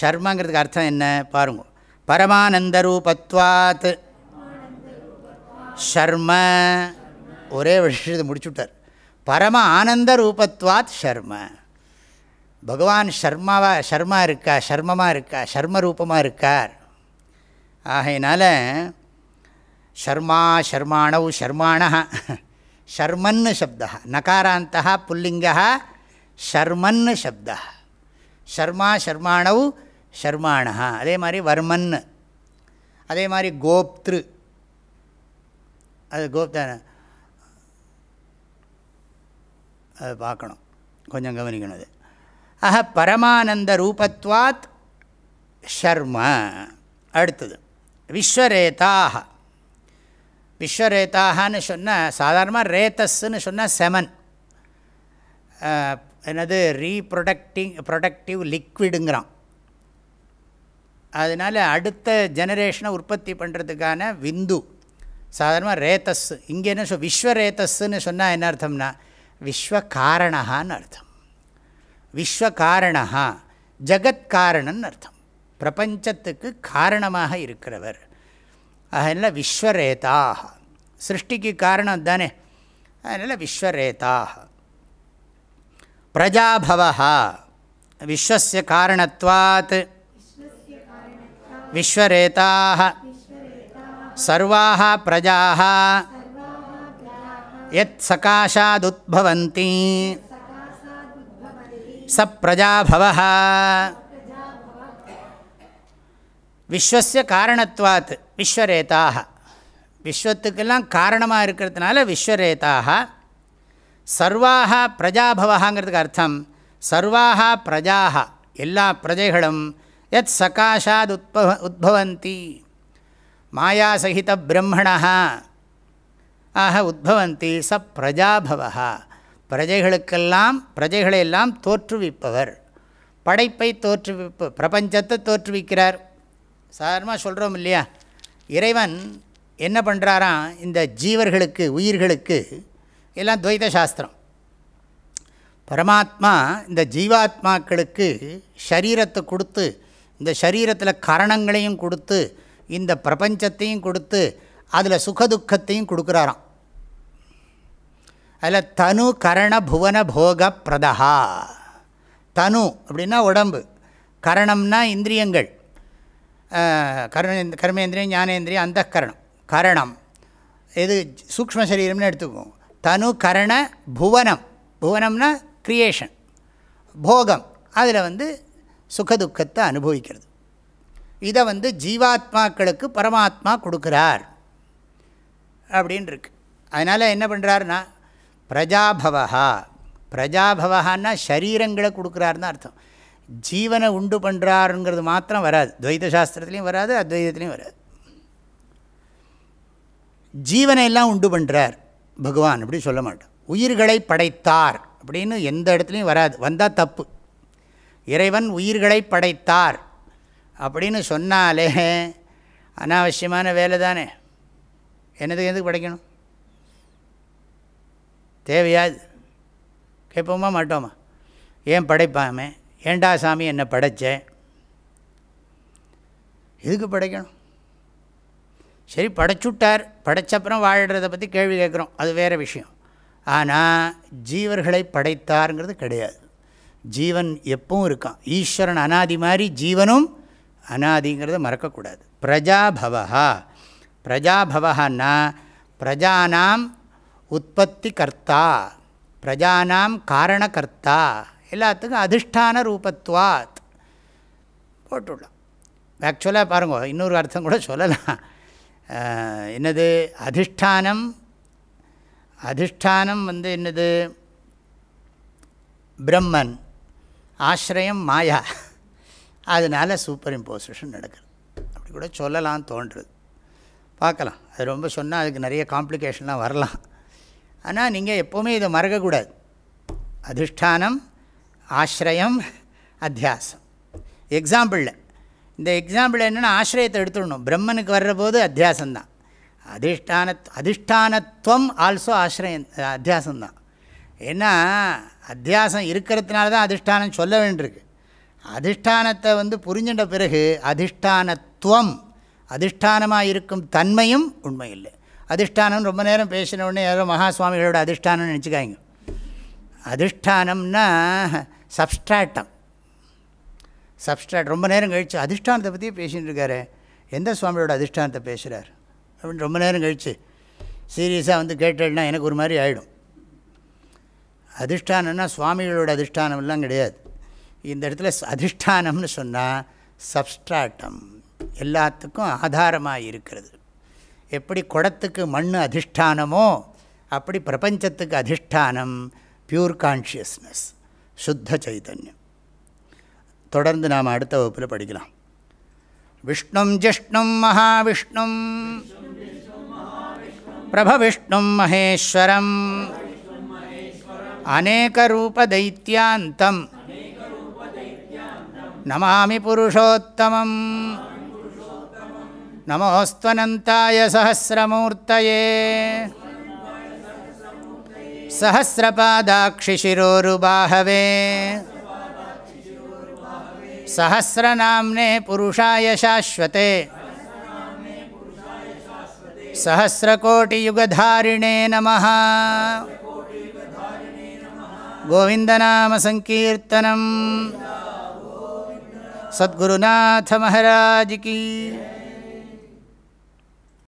ஷர்மாங்கிறதுக்கு அர்த்தம் என்ன? பாருங்க. பரமானந்த ரூபத்வாத். ஷர்ம. ஒரே விஷயத்தை முடிச்சுட்டார். பரம ஆனந்த ரூபத்வாத் ஷர்ம. பகவான் ஷர்மாவா ஷர்மா இருக்கா ஷர்மமாக இருக்கா ஷர்ம ரூபமாக இருக்கார். ஆகையினால ஷர்மா ஷர்மாணவ் ஷர்மாண ஷர்மன்னு சப்தா நகாராந்தா புல்லிங்கா ஷர்மன்னு சப்தா ஷர்மா ஷர்மாணவ் ஷர்மாணா அதே மாதிரி வர்மன் அதே மாதிரி கோப்திரு அது கோப்தான அதை பார்க்கணும் கொஞ்சம் கவனிக்கணும் அது. ஆக பரமானந்த ரூபத்வாத் ஷர்ம. அடுத்தது விஸ்வரேதாக விஸ்வரேதாகன்னு சொன்னால் சாதாரணமாக ரேத்தஸ்ன்னு சொன்னால் செமன். என்னது ரீப்ரொடக்டிங் ப்ரொடக்டிவ் லிக்விடுங்கிறான். அதனால் அடுத்த ஜெனரேஷனை உற்பத்தி பண்ணுறதுக்கான விந்து சாதாரணமாக ரேத்தஸ் இங்கே என்ன சொல் விஸ்வரேத்தஸ்ன்னு சொன்னால் என்ன அர்த்தம்னா விஸ்வ காரணகான்னு அர்த்தம். விஸ்வகாரணா ஜகத்காரணன் அர்த்தம். பிரபஞ்சத்துக்கு காரணமாக இருக்கிறவர். அதனால் விஸ்வரேதாக சிருஷ்டிக்கு காரணம் தானே? அதனால் விஸ்வரேதாக பிரஜாபவா விஸ்வசிய காரணத்வாத். விஸ்வரேதாக சர்வாः பிரஜாः யத் சகாஷாதுத்பவந்தி. ச பிரஜாபவः விஸ்வசிய காரணத்துவாத் விஸ்வரேதாக விஸ்வத்துக்கெல்லாம் காரணமாக இருக்கிறதுனால விஸ்வரேதாக சர்வாக பிரஜாபவகாங்கிறதுக்கு அர்த்தம். சர்வாக பிரஜாக எல்லா பிரஜைகளும் எத் சகாஷாத் உத்பவ உத்பவந்தி। மாயாசகித பிரம்மணா ஆக உத்பவந்தி ச பிரஜாபவா பிரஜைகளுக்கெல்லாம் பிரஜைகளையெல்லாம் தோற்றுவிப்பவர். படைப்பை தோற்றுவிப்ப பிரபஞ்சத்தை தோற்றுவிக்கிறார். சாதாரணமாக சொல்கிறோம் இல்லையா? இறைவன் என்ன பண்ணுறாராம் இந்த ஜீவர்களுக்கு உயிர்களுக்கு எல்லாம் துவைத சாஸ்திரம். பரமாத்மா இந்த ஜீவாத்மாக்களுக்கு ஷரீரத்தை கொடுத்து இந்த சரீரத்தில் கரணங்களையும் கொடுத்து இந்த பிரபஞ்சத்தையும் கொடுத்து அதில் சுகதுக்கத்தையும் கொடுக்குறாராம். அதில் தனு கரண புவன போக பிரதா தனு அப்படின்னா உடம்பு. கரணம்னா இந்திரியங்கள். கர்ண கர்மேந்திரியம் ஞானேந்திரியம் அந்த கரணம். கரணம் இது சூக்ம சரீரம்னு எடுத்துக்குவோம். தனு கரண புவனம். புவனம்னா க்ரியேஷன் போகம். அதில் வந்து சுகதுக்கத்தை அனுபவிக்கிறது. இதை வந்து ஜீவாத்மாக்களுக்கு பரமாத்மா கொடுக்குறார். அப்படின்னு இருக்கு அதனால் என்ன பண்ணுறாருன்னா பிரஜாபவஹா. பிரஜாபவஹான்னா சரீரங்களை கொடுக்குறாருன்னு அர்த்தம். ஜீவனை உண்டு பண்ணுறாருங்கிறது மாத்திரம் வராது. துவைத சாஸ்திரத்துலேயும் வராது அத்வைதத்துலேயும் வராது. ஜீவனை எல்லாம் உண்டு பண்ணுறார் பகவான் அப்படி சொல்ல மாட்டோம் உயிர்களை படைத்தார் அப்படின்னு எந்த இடத்துலையும் வராது. வந்தால் தப்பு. இறைவன் உயிர்களை படைத்தார் அப்படின்னு சொன்னாலே அனாவசியமான வேலை தானே என்னதுக்கு எதுக்கு படைக்கணும்? தேவையாது கேட்போமா மாட்டோமா? ஏன் படைப்பாமே? ஏண்டா சாமி என்னை படைச்சேன் எதுக்கு படைக்கணும்? சரி படைச்சுட்டார். படைச்சப்புறம் வாழறதை பற்றி கேள்வி கேட்குறோம். அது வேறு விஷயம். ஆனால் ஜீவர்களை படைத்தாருங்கிறது கிடையாது. ஜீவன் எப்பவும் இருக்கான். ஈஸ்வரன் அனாதி மாதிரி ஜீவனும் அனாதிங்கிறத மறக்கக்கூடாது. பிரஜாபவா பிரஜாபவன்னா பிரஜானாம் உற்பத்தி கர்த்தா பிரஜானாம் காரணகர்த்தா எல்லாத்துக்கும் அதிஷ்டான ரூபத்வாத் போட்டுடலாம். ஆக்சுவலாக பாருங்க இன்னொரு அர்த்தம் கூட சொல்லலாம். என்னது? அதிஷ்டானம் அதிஷ்டானம் வந்து என்னது? பிரம்மன் ஆசிரியம் மாயா. அதனால் சூப்பர் இம்போசிஷன் நடக்குது. அப்படி கூட சொல்லலாம் தோன்றுறது பார்க்கலாம். அது ரொம்ப சொன்னால் அதுக்கு நிறைய காம்ப்ளிகேஷன்லாம் வரலாம். ஆனால் நீங்கள் எப்போவுமே இதை மறக்கக்கூடாது. அதிஷ்டானம் ஆசிரியம் அத்தியாசம். எக்ஸாம்பிளில் இந்த எக்ஸாம்பிள் என்னென்னா ஆசிரியத்தை எடுத்துடணும். பிரம்மனுக்கு வர்ற போது அத்தியாசம்தான். அதிஷ்டான அதிஷ்டானத்துவம் ஆல்சோ ஆசிரியம் அத்தியாசம்தான். ஏன்னா அத்தியாசம் இருக்கிறதுனால தான் அதிஷ்டானம் சொல்ல வேண்டியிருக்கு. அதிஷ்டானத்தை வந்து புரிஞ்சின்ற பிறகு அதிஷ்டானத்துவம் அதிஷ்டானமாக இருக்கும் தன்மையும் உண்மையில்லை. அதிஷ்டானம் ரொம்ப நேரம் பேசின உடனே யாரோ மகாசுவாமிகளோட அதிஷ்டானம்னு நினச்சிக்காங்க அதிஷ்டானம்னா சப்ஸ்ட்ராட்டம். சப்ஸ்ட்ராட் ரொம்ப நேரம் கழித்து அதிஷ்டானத்தை பற்றியே பேசிகிட்டு இருக்காரு. எந்த சுவாமியோட அதிஷ்டானத்தை பேசுகிறார் அப்படின்னு ரொம்ப நேரம் கழித்து சீரியஸாக வந்து கேட்டேன்னா எனக்கு ஒரு மாதிரி ஆகிடும் அதிஷ்டானம்னா சுவாமிகளோட அதிஷ்டானம்லாம் கிடையாது. இந்த இடத்துல அதிஷ்டானம்னு சொன்னால் சப்ஸ்ட்ராட்டம். எல்லாத்துக்கும் ஆதாரமாக இருக்கிறது. எப்படி குடத்துக்கு மண் அதிஷ்டானமோ அப்படி பிரபஞ்சத்துக்கு அதிஷ்டானம் பியூர் கான்ஷியஸ்னஸ் சுத்த சைதன்யம். தொடர்ந்து நாம் அடுத்த வகுப்பில் படிக்கலாம். விஷ்ணும் ஜிஷ்ணும் மகாவிஷ்ணும் பிரபவிஷ்ணும் மகேஸ்வரம் அநேகரூபதைத்தியாந்தம் நமாமி புருஷோத்தமம் நமோஸ்வனந்தாய சகசிரமூர்த்தயே सहस्रपादाक्षिशिरोरुबाहवे सहस्रनाम्ने पुरुषाय शाश्वते सहस्रकोटियुगधारिणे नमः गोविन्दनामसङ्कीर्तनम् सद्गुरुनाथमहाराज की